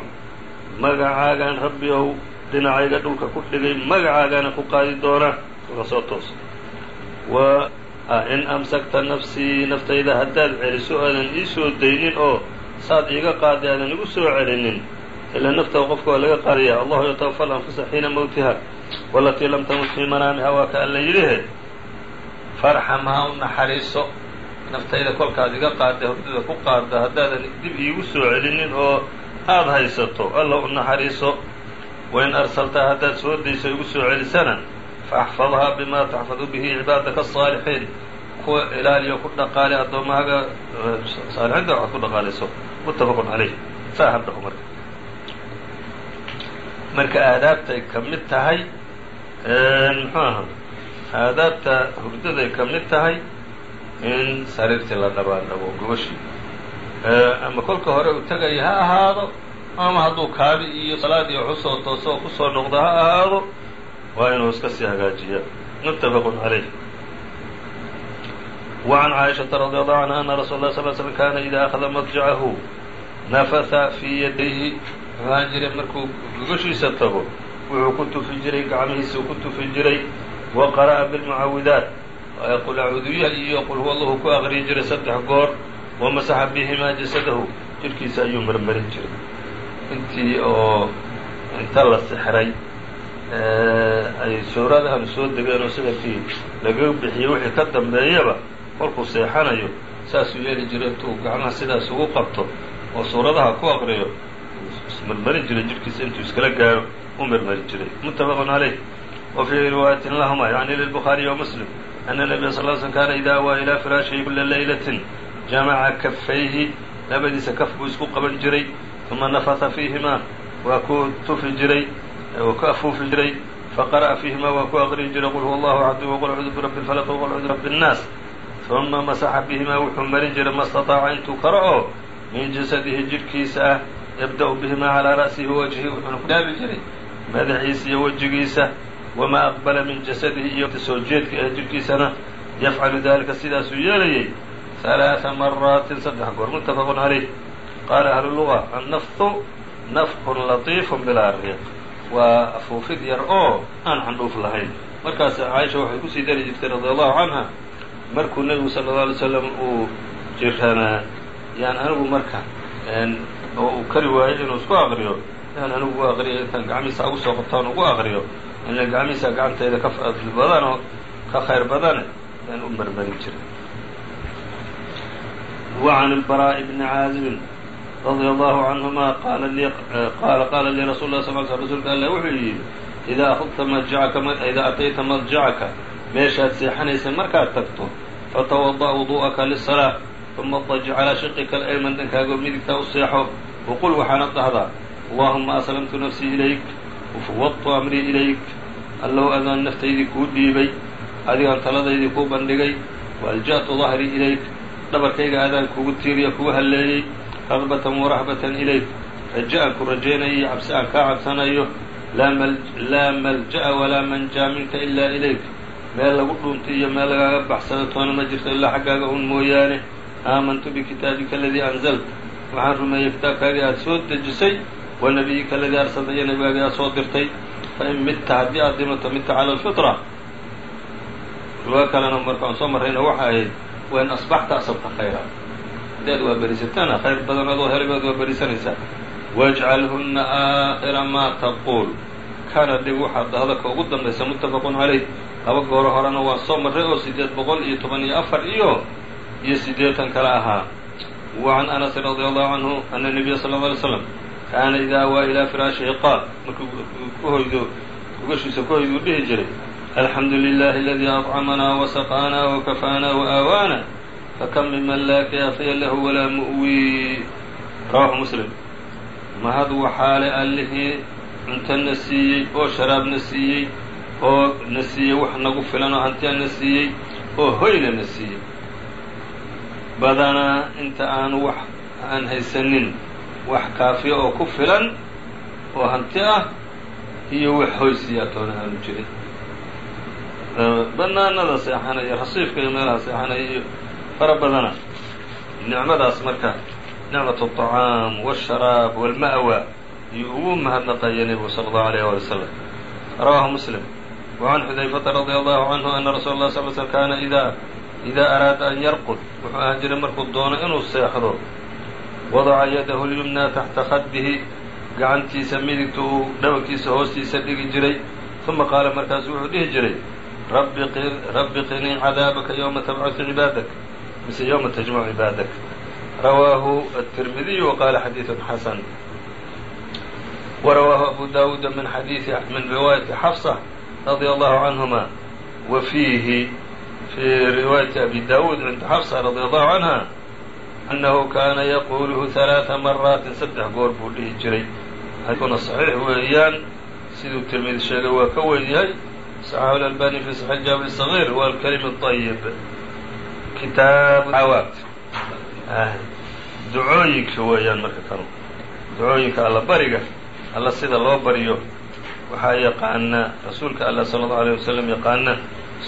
magacaagaan rabbi ow dhinacayga dhulka ku dhigay magacaagaana ku qaadi doona uga soo tooso wa in amsakta nafsii naftayda haddaad celiso aadan ii soo daynin oo saad iiga qaaday aadan igu soo celinin ilaa nafta qofka waa laga qaadaya allahu yatawafa alanfusa xiina mowtiha walatii lam tamut fii manaamiha waa ka alla yidhihe farxamhaa u naxariiso. Naftayda kolkaad iga qaadda hurdada ku qaadda haddaadan dib iigu soo celinin oo aada haysato alla u naxariiso. Wain arsaltaa haddaad soo dayso igu soo celisana faxfadhaa bima taxfadu bihi cibaadaka asaalixiin kuwa ilaaliyo ku dhaqaali addoomahaga saalixiinta waxaad ku dhaqaalayso muttafaqun calayh. Saa habdhaho marka marka aadaabtay ka mid tahay muxuu aha aadaabta hurdaday ka mid tahay in sariirtii la dhabaandhabo gobashii ama kolka hore uu tegaya ha ahaado ama hadduu kaabi iyo salaad iyo xusoo tooso oo kusoo noqdo ha ahaado waa inuu iska sii hagaajiya muttafaqun calayh وعn caaئiشhaةa رadي الله عanهa أna rasuul الlah صل sلم kana إida أkhada madjacahu nafaha fii yadayhi wuxuu ahaan jiray markuu gogashiisa tago wuxuu ku tufi jiray gacmihiisa ku tufi jiray. Wa qara'a biاlmucaawidaat qul acuuduyaha iyo qul huwa allahu ku aqriyi jiray saddex goor. Wa masaxa bihimaa jasadahu. Jidhkiisa ayuu marmarin jiray. Intii oo inta la sexray ay suuradahan soo degeen oo sixirkii lagaga bixiyey wixii ka dambeeyaba kolkuu seexanayo saasuu yeeli jiray intuu gacmaha sidaas ugu qabto oo suuradaha ku aqriyo. Marmarin jiray jidhkiisa intuu iskala gaaro u marmarin jiray muttafaqun calayh wa fii riwaayatin lahuma yacni lilbukhaariyi wa muslim ana nabiya sal l slm kaana idaa awaa ilaa firaashihi kula laylatin jamaca kafayhi labadiisa kaf buu isku qaban jiray uma nafasa fiihimaa waa ku tufi jiray oo ku afuufi jiray faqara'a fiihimaa waa ku aqriyi jiray qul huwa allahu axad waqul acuudu birabbi اlfalq waqul acuudu birabbi الnaas uma masaxa bihimaa wuxuu marin jiray ma staطaaca intuu karo oo min jasadihi jidhkiisa ah yabda'u bihimaa calىa ra'sihi wawajhi wuxuuna ku dhaabi jiray madaxiisa iyo wejigiisa wamaa aqbala min jasadihi iyo soo jeedka ee jidhkiisana yafcalu dalika sidaasuu yeelayay ثalaaثa maraatin saddex goor muttafaqun calayh qaala ahlu luga annafhu nafkun latiifu bilaa riiq waa afuufid yar oo aan candhuuf lahayn markaas caaisha waxay kusii dari jirtay radi allahu canha markuu nebigu sala اlه alay slam uu jiranaa yaan anigu marka oo uu kari waayo inuu isku aqriyo yaan anigu u aqriyo intaan gacmihiisa ugu soo qabtaan ugu aqriyo ila gacmihiisa gacantayda ka fadli badan oo ka khayr badane yaan u marmarin jiray وعn البراء بن cاaزب رضي الله عنهma qala qاla lii رsuل اه صل sل rsulka all wuxuu yidhi إdaa أخdta mjacaka إdaa أtayta madjacaka meeshaad seexanaysa markaad tagto fatوضأ وضuءaka للصلاة ثuma اضطجع calىa shiqika الأيمن dhankaago midigtaa u seexo وqul waxaana dhahdaa allahuma aslamtu nafsii ilayk wafawwadtu amrii ilayk. Allow adaan naftaydii kuu dhiibay adigaan taladaydii kuu bandhigay. Waalja'tu dahrii ilayk dhabarkayga adaan kugu tiiriya kugu halleeyey. Ragbatan warahbatan ilayk raja aan ku rajaynayo iyo cabsi aan kaa cabsanayo. Laa malja'a walaa manjaa minka ilaa ilayk. Meel lagu dhuunto iyo meel lagaaga baxsado toona ma jirto ilaa xaggaaga un mooyaane. Aamantu bikitaabika aladii anzalt waxaan rumeeyey kitaabkaagii aada soo dejisay wa nabiyika aladii arsalta iyo nabigaagii aad soo dirtay fain midta haddii aad dhimato midta cala alfitra riwaa kalena markaan soo marrayna waxa ahayd wain asbaxta asabta khayra. Haddaad waa berisatana khayr badan adoo helay baad waa berisanaysaa wajcalhunna aakhira maa taquul kana dhig waxaad dhahda ugu dambaysa muttafaqun calayh. Laba gooro horena waan soo marray oo siddeed boqol iyo toban iyo afar iyo iyo siddeetan kale ahaa. Wa can anasin radi allahu canhu ana nebiya sala alla alay slam kaana idaa awaa ilaa firaashihi qaal markuu ku hoydo ugashiisa ku hoyduu dhihi jiray alxamdu lilahi aladii aطcamanaa wasaqaanaa wakafaanaa waaawaana fakam miman laa kaafiya lahu walaa mu'wii rawaxu muslim. Mahad waxaale allihii cunto na siiyey oo sharaab na siiyey oo na siiyey wax nagu filan oo hantiya na siiyey oo hoyna na siiyey. Badanaa inta aanu wax aan haysanin wax kaafiya oo ku filan oo hanti ah iyo wax hoy siiyaa toona aanu jirin banaanada seexanaya rasiifka iyo meelaha seexanaya iyo fara badana nicmadaas marka nicmat الطacaam والsharaab wاlma'wa iyo ugu mahadnaqaya nebigu salى الlahu عalيه wali wslam rawahu muslim وعan xudayfata radي allahu canhu ana rasuula اlah sl sl kaana ida idaa araada an yarqud wuxuu ahaan jiray markuu doono inuu seexdo وضع يده اليمنى تحت خده. gacantiisa midigta uu dhabarkiisa hoostiisa dhigi jiray uma qaala markaasu wuxuu dhihi jiray rabbi qinii cadaabaka yowma tabcasu cibaadak mise yowma tajmacu cibaadak rawaahu aلtirmidiy waqaala xadiiثun xasan warawaahu abu daawuuda min xadiii min riwaayati xafsa radia allahu canhuma wa fiihi fii riwaayati abi daawuud cinda xafsa radia allahu canha annahu kaana yaquluhu ثalaaثa maraatin saddex goor buu dhihi jiray hadkuna صaxiix weeyaan siduu tirmidi sheegay waa ka weyn yahay صaxaxu اlalbani fi صaxiix jaami الصغيir wa alkalim الطayib kitaab cawaad ducooyinka weeyaan marka kanu ducooyinka alla bariga alla sida loo baryo waxaa yaqaana rasuulka alla sala allau alيyه wasalam yaqaana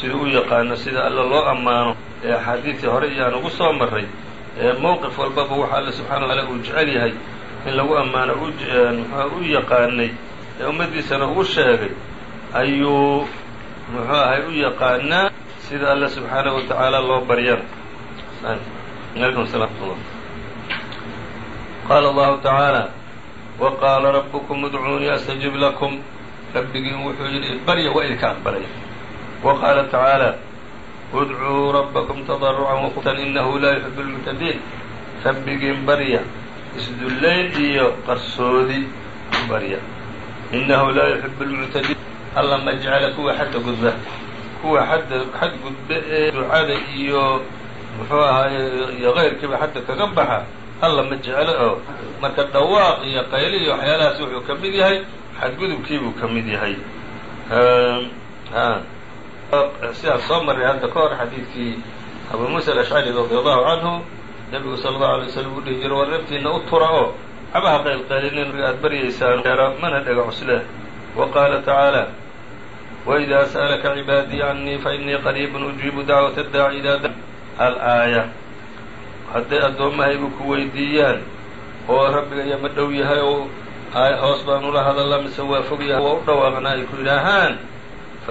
siduu u yaqaano sida alla loo ammaano ee axaadiidtii hore iyaan ugu soo maray ee mowqif walbaba waxa alle subxana wataala uu jecel yahay in lagu ammaano muxua u yaqaanay ee ummaddiisana ugu sheegay ayuu muxuu ahay u yaqaanaa sida alle subxaanahu wa loo baryana qaala allahu tacaala wa qaala rabbukum udcuunii astajib lakum. Rabbigiin wuxuu yidhi barya waa idinka aqbalay wa qaala tacaala udcuu rabbakum tadarucan wakutan inahu laa yuxibu lmuctadiin rabbigiin barya isdullayn iyo qarsoodi barya. Inahu laa yuxibu lmuctadiin alla ma jecla kuwa xadda gudba. Kuwa xadda xad gudba ee ducada iyo muxuu ahaaye iyo kayrkiiba xadda kaga baxa alla ma jeclo oo marka dhawaaq iyo qayli iyo waxyaalahaas wuxuu ka mid yahay xadgudubkiibuu ka mid yahay sidaas soo marray hadda ka hor xadiidkii abu muusa alashcari radi allahu canhu nebigu sala allahu alay slam uu dhihi jiro war naftiina u tura oo cabaha qaylqaylinin aad baryaysaan mana dhega cusleh wa qaala tacaala waidaa sa'alaka cibaadii canii fainii qariibun ujiibu dacwata daaci idaa da alaaya hadday addoommahaygu ku weydiiyaan oo rabbiga iyo ma dhow yahay oo hoos baan ula hadalla mise waa fog yahay waa u dhawaaqna ay ku yidhaahaan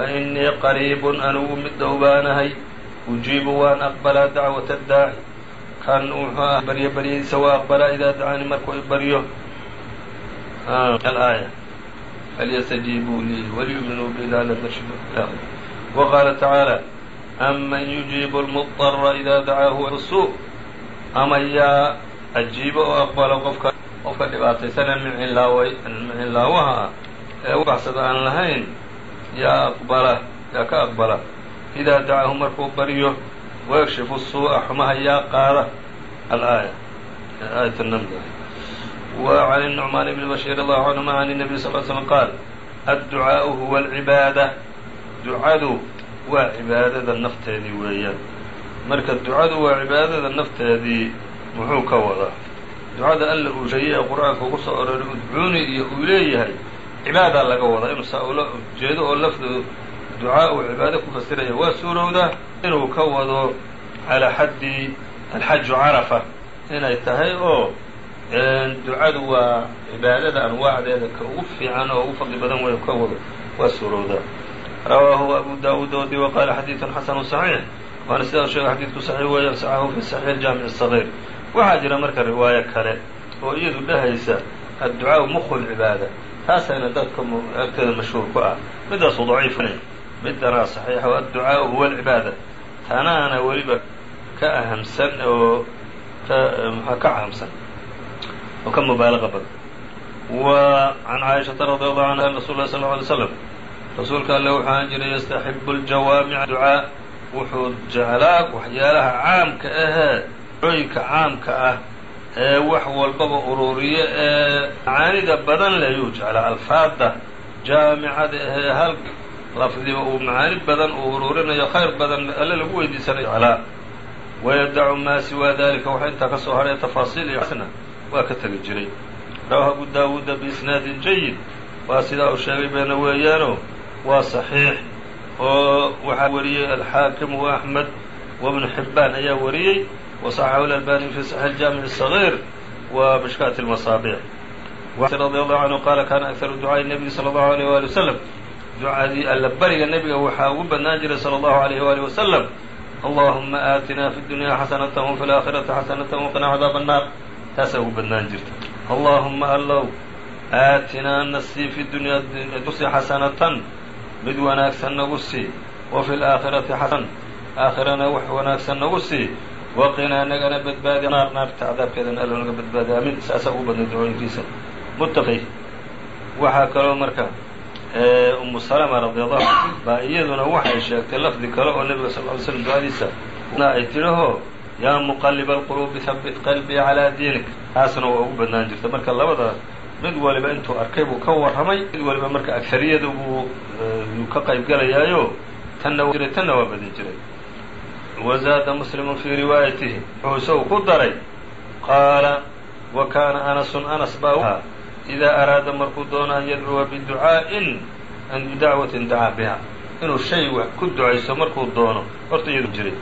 fa innii qariibun anigu mid dhow baanahay ujiibu waan aqbalaa dacwata daaci kan muxuu ah baryo baryadiisa waa aqbalaa idaa dacani markuu i baryo alaaya falyastajiibuu lii waliyuminuu bi la'allam yarshudun wa qaala tacaala aman yujiibu lmudara idaa dacaahu suu ama yaa ajiibo oo aqbalo qofka qofka dhibaataysana micilaawy micilaawaha ah ee u baxsada aan lahayn yaa aqbala yaa ka aqbala idaa dacaahu markuu baryo wayakshifu suu'a xumaha yaa qaada alaaya aayat naml wa can الnucmaan bni bashiir allahu canhuma can الnabiy sal l slm qaal adducaaءu huwa alcibaada ducadu waa cibaadada nafteedii weeyaan marka ducadu waa cibaadada nafteedii muxuu ka wadaa ducada alla uu sheeyey ee qur-aanka ugu soo aroray udcuuni iyo uu leeyahay cibaadaa laga wadaa inuu saa ula jeedo oo lafdu ducaa uu cibaado ku fasiraya. Waa suurowdaa inuu ka wado calaa xaddi alxaju carafa inay tahay oo ducadu waa cibaadada anwaacdeeda ka ugu fiican oo ugu fadli badan way ka wado. Waa suurowdaa rawaahu abu daawuud wodi wa qaala xasanu saxiix. Waana sidaa sheega xadiidku saxiix weeyaan saxahu fi saxiix jaamic sagiir waxaa jira marka riwaayo kale oo iyadu dhahaysa adducaau mukhu lcibaada taasayna dadka agteeda mashhuur ku ah midaasu daciifnay midana saxiixa adducaa huwa alcibaada tanaana weliba ka ahamsan oo ka mxua ka caamsan oo ka mubaalaqa badan wa can caaishata radi allahu canha an rasul llahi sal lla alay slam rasuulka alle wuxuu ahaan jiray yastaxibu ljawaamica ducaa wuxuu jeclaa waxyaalaha caamka ahee dooyinka caamka ah wax walbaba ururiyo ee macaanida badan leh yuu jeclaa alfaada jaamicada ee hal lafdiba uu macaani badan uu ururinayo khayr badan alle lagu weydiisanayo jeclaa wayadacu maa siwaa dalika waxa intaa ka soo hadhay tafaasiil iyo xasna waa ka tegi jiray. Rawahu abu daawuuda biisnaadin jayid waa sidaa uu sheegay beena weeyaanoo waa saxiix oo waxaa wariyey alxaakim wa axmed wabnu xibbaan ayaa wariyey. وصaxaxu اlalbani fi صaxiix jaamiع الصغيir wa mishkaat الmasaabic radi allahu canhu qaala kana akharu ducaaءi الnabiy salى اllahu عalيه wali waslm ducadii alla bariga nebiga waxaa ugu badnaan jiray salى اllahu عalيh wali waslm allahuma aatina fi اdunya xasanaة وfi اlآakhiraةi xasanaة وqina cadaab الnaar taasaa ugu badnaan jirta allahuma allow aatinaa nasii fi dunyaa dusi xasanatan mid wanaagsan nagu sii wa fi laakhirati xasan aakhirana wax wanaagsan nagu sii waqinaa nagana badbaadi naar naarta cadaabkeedana alla naga badbaadi aamin saasaa ugu badnay ducooyinkiisa muttaqi waxaa kaloo marka umu salama radiallahu baa iyaduna waxay sheegtay lafdi kale oo nebiga sal ly slm ducadiisa ay tidhaho yaa muqaliba alquluubi habit qalbii calaa diinik taasna waa ugu badnaan jirta marka labada mid waliba intuu arkay buu ka warramay mid waliba marka agariyada buu ka qayb gelayaayo tanna tanna waa badin jiray wazaada muslimu fii riwaayatihi wuxuu isagu ku daray qaala wa kaana anasun anas baa idaa araada markuu doono an yadcuwa biducaa'in bidacwatin dacaa biha inuu shay wax ku ducayso markuu doono horta iyadu jiray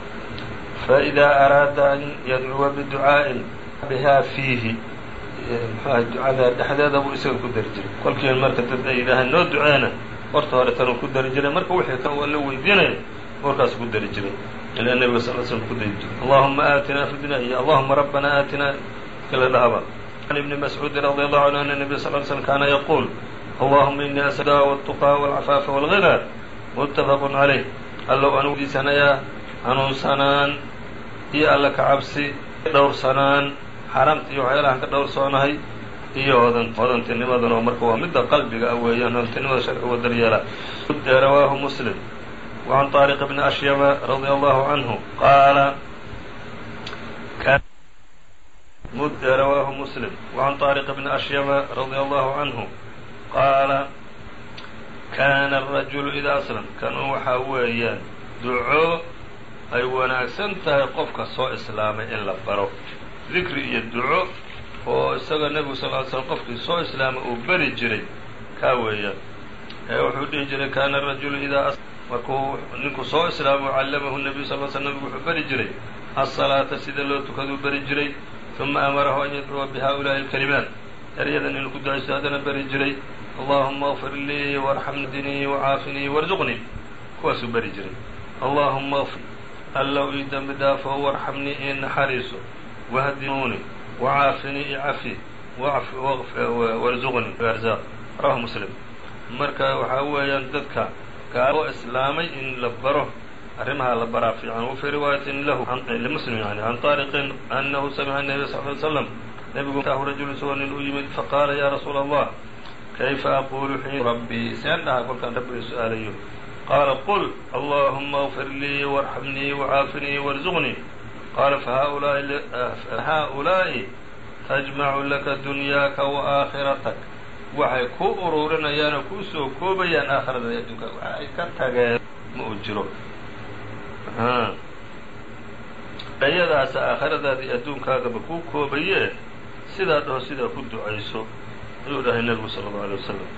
faidaa araada an yadcuwa biducaa'in bihaa fiihi muxuaha ducada dhexdeeda buu isaga ku dari jiray kolkii marka dad ay yidhaahaan noo duceena horta hore tanuu ku dari jiray marka wixii ka la weydiinaya markaas ku dari jiray ilaa nebiga sal l slm ku dari jiray allahuma aatinaa fi dunya iyo allahuma rabbana aatinaa kala dhahaba عن بن مسعوud رضي الله عنه أن النبي صل ل سلم kاna yquل اللهma إنii أsأل والتقى والعفاaف والغنى متفق عaليه allow aan weydiisanayaa hanuunsanaan iyo alla ka cabsi dhowrsanaan xaramta iyo waxyaalahan ka dhowrsoonahay iyo hodantinimadan oo marka waa midda qalbiga a weeyaan hodantinimada sharciga daryeela rawaahu msلم وعن طارق بن أشيم رضي الله عنه qاala md rawaahu msلم وعn طارق بن أشyم رضي الله عنه qaala kana الرaجuل إdaa أسلم kanuu waxaa weeyaan duco ay wanaagsan tahay qofka soo islaamay in la baro dikri iyo duco oo isaga nebigu sal ly slm qofkii soo islaamay uu beri jiray kaa weeyaan wuxuu dhihi jiray kana الraجuل إdaa markuu ninku soo islaamo callamahu nabiyu sal l sl nabigu wuxuu bari jiray. Alsalaata sida loo tukaduu bari jiray. Uma amarahu an yadcuwa bihaa'ulaai alkalimaat eryadan inuu ku ducaysto haddana bari jiray. Allahuma اغfir lii warxamnii wacaafinii warzuqnii. Kuwaasuu bari jiray. Allahuma fir allow ii dembi dhaafo warxamnii ii naxariiso. Wahdinuuni wacaafinii icafi warzuqnii. Arzaaq rawahu muslim. Marka waxaa weeyaan dadka gaalo islaamay in la baro arrimaha la baraa fiican wa fii riwaayatin lahu limuslim yani can طaariqin anahu samica الnabiy sal ly slam nebigu taahu rajulu isagoo nin u yimid faqaala ya rasuula allah kayfa aquulu xiin rabbii seen dhaha kolkaan rabbiga su-aalayo qaala qul allahuma اغfir lii وarxamnii وcaafinii وarzuqnii qaala fahaؤulaa'i tajmacu laka dunyaaka وaakhiratak waxay ku ururinayaan oo kuu soo koobayaan aakhirada adduunka waxa ay ka tageen ma uu jiro ayadaas aakhiradaada iyo adduunkaagaba kuu koobaye sidaa dhaho sidaa ku ducayso ayuu dhahay nebigu sala allau alay wasalam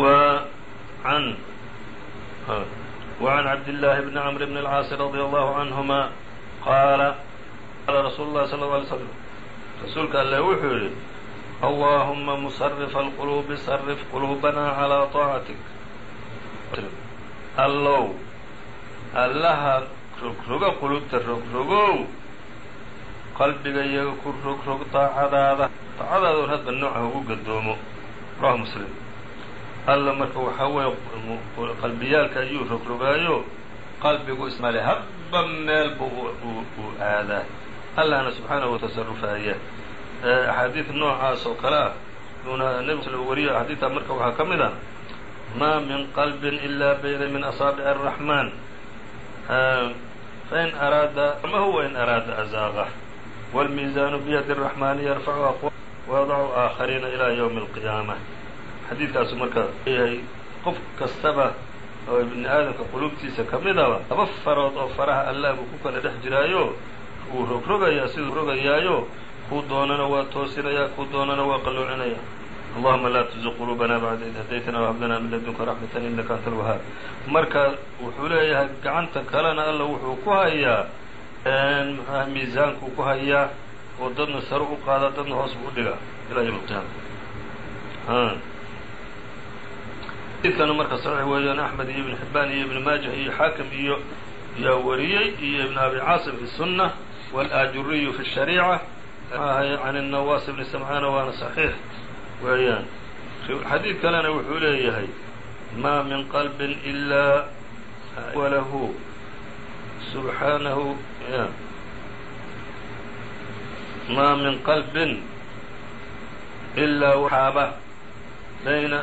wa an وعn cabdاللahi بn cمr بn الcاaص رضي الله عanهma qaala qaala rasuul الlahi صلى اه عليه وسلم rasuulka alle wuxuu yihi allahuma musarif alquluubi sarif quluubanaa calaa taacatik allow allaha rogroga qulubta rogrogow qalbigayaga ku rogrog daacadaada daacadaada on hadba nooc ha ugu gadoomo rawahu muslim. Alla marka waxaa weeye qalbiyaalka ayuu rogrogaayo qalbigu ismale hadba meel bu uu aadaa. Allahna subxaanahu wa tasarufaaya axaadiid noocaas oo kale ah uuna nebi sl wariyo axaadiidta marka waxaa ka mid ah ma min qalbi ila bayna min asaabic الraxman fain araada ma huwa in araada azaaqa wاlmiizaanu biyadi الraxmani yarfacu aqwa wayadacu aakhariina ilى ywmi اlqiyaama xadiidkaasu marka yahay qof kastaba oo ibni aadamka qulubtiisa ka midaba laba farood oo faraha allah buu ku kala dhex jiraayo wuu rogrogayaa siduu rogayaayo kuu doonana waa toosinayaa kuu doonana waa qalluucinaya. Allahuma laa tuziq quluubana bacda id hadaytana whab lana min ladunka raxmatan inaka anta alwahaab marka wuxuu leeyahay gacanta kalena alla wuxuu ku hayaa mxuaha miisaankuu ku hayaa oo dadna sare u qaada dadna hoos buu udhigaa ilaa yawm alqiyaama. Xadiidkana marka saxiix weeyaan axmed iyo ibn xibaan iyo ibn maajah iyo xaakim iyo yaa wariyey iyo ibn abi caasim fi sunna walaajuriyu fi shariica ahay can الnawaas bni samcaana waana صaxiix weeyaan xadiid kalena wuxuu leeyahay ma min qalbi ilaa walahu subxaanahu ma min qalbin ilaa waxaaba bayna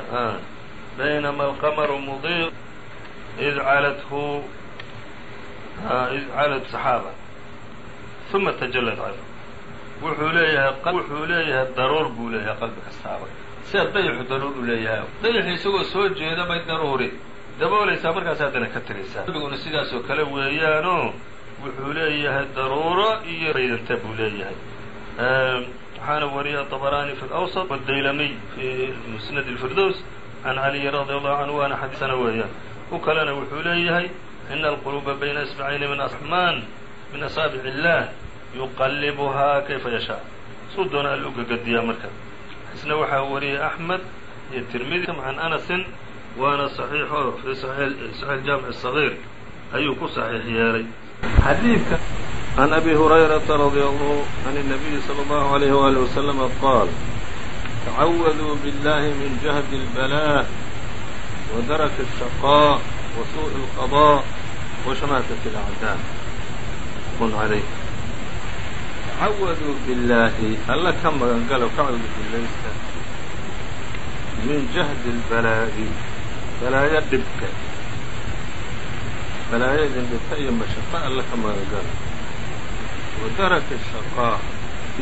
baynama alqamaru mudiiq id calathu id calat saxaaba uma tajalad canhu wuxuu leeyahay wuxuu leeyahay daruur buu leeyahay qalbi kastaaba sida dayaxu daruur u leeyahay dayaxi isagoo soo jeeda bay daruuri daboolaysaa markaas haddana ka tiraysaa qalbiguna sidaas oo kale weeyaano wuxuu leeyahay daruuro iyo baydanta buu leeyahay waxaana wariyay طbrاني في الأوسط والdaylamiy في musند الفirdows عan عaliي رadي الله عanه waana xadiisana weeyaan ku kalena wuxuu leeyahay إن الqلوبa bayna أsبعayni min aman min أصaaبع الlah yuqalibhaa kayfa yashاء suu doona all u gagadiyaa marka isna waxaa wariyay أحmed iyo tirmidi عan أنسi waana صaxiixo في صaحيح jaamiع الصغير ayuu ku صaxiix yeelay xadiidka عن أbي هريرة رضي الله عن النبي صلى الله عليه وآله وسلم قال تعوذوا بالله من جهد البلاء ودرك الشقاء وسوء القضاء وشماتة الأعداء متفق عليه cawaduu billaahi alla ka magangalo ka cawdubillaysta min jahdi lbalaa'i balaayo dhibka balaayadin dhibka iyo mashaqo alla ka magangalo wa daraki shaqaa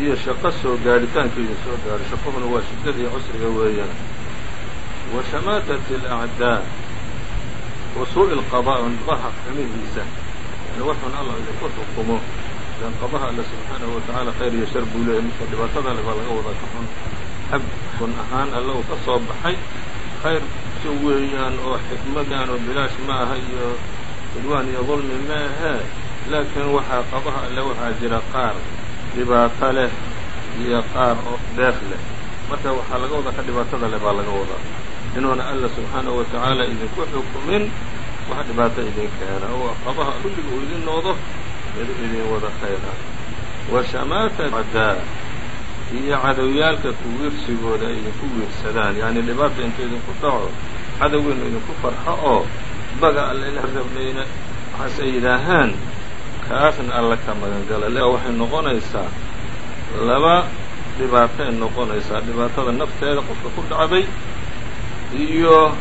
iyo shaqo soo gaadhitaanka idin soo gaadho shaqahuna waa shiddada cusriga weeyaan wa shamaatati alacdaa wa suu'i alqadaa' indhaha xumidiisa yani waxuuna allah idinku xukumo ilan qadaha alle subxaanahu wa tacaala khayr iyo shar buu leeyahy midka dhibaatada le baa laga wadaa ka xun. Xag xun ahaan alle uu ka soo baxay. Khayr si weeyaan oo xikmadan oo bilaash ma aha iyo cidwaan iyo dulmi ma ahee laakiin waxaa qadaha alle waxaa jira qaar dhibaato leh iyo qaar oo dheef leh. Marka waxaa laga wadaa ka dhibaatada leh baa laga wadaa. Inuuna alla subxaanahu wa tacaala idinku xukumin wax dhibaato idin keena. Oo qadaha kulliga uu idin noqdo idin wada khayr ah wa shamaata cadaa iyo cadowyaalka ku wiirsigooda ay idinku wiirsadaan yacni dhibaata inta idinku dhaco cadowgiinu idinku farxo oo baga alle ila rabnayna waxaas ay yidhaahaan kaasna alla ka magangala waxay noqonaysaa laba dhibaatay noqonaysaa. Dhibaatada nafteeda qofka ku dhacday iyo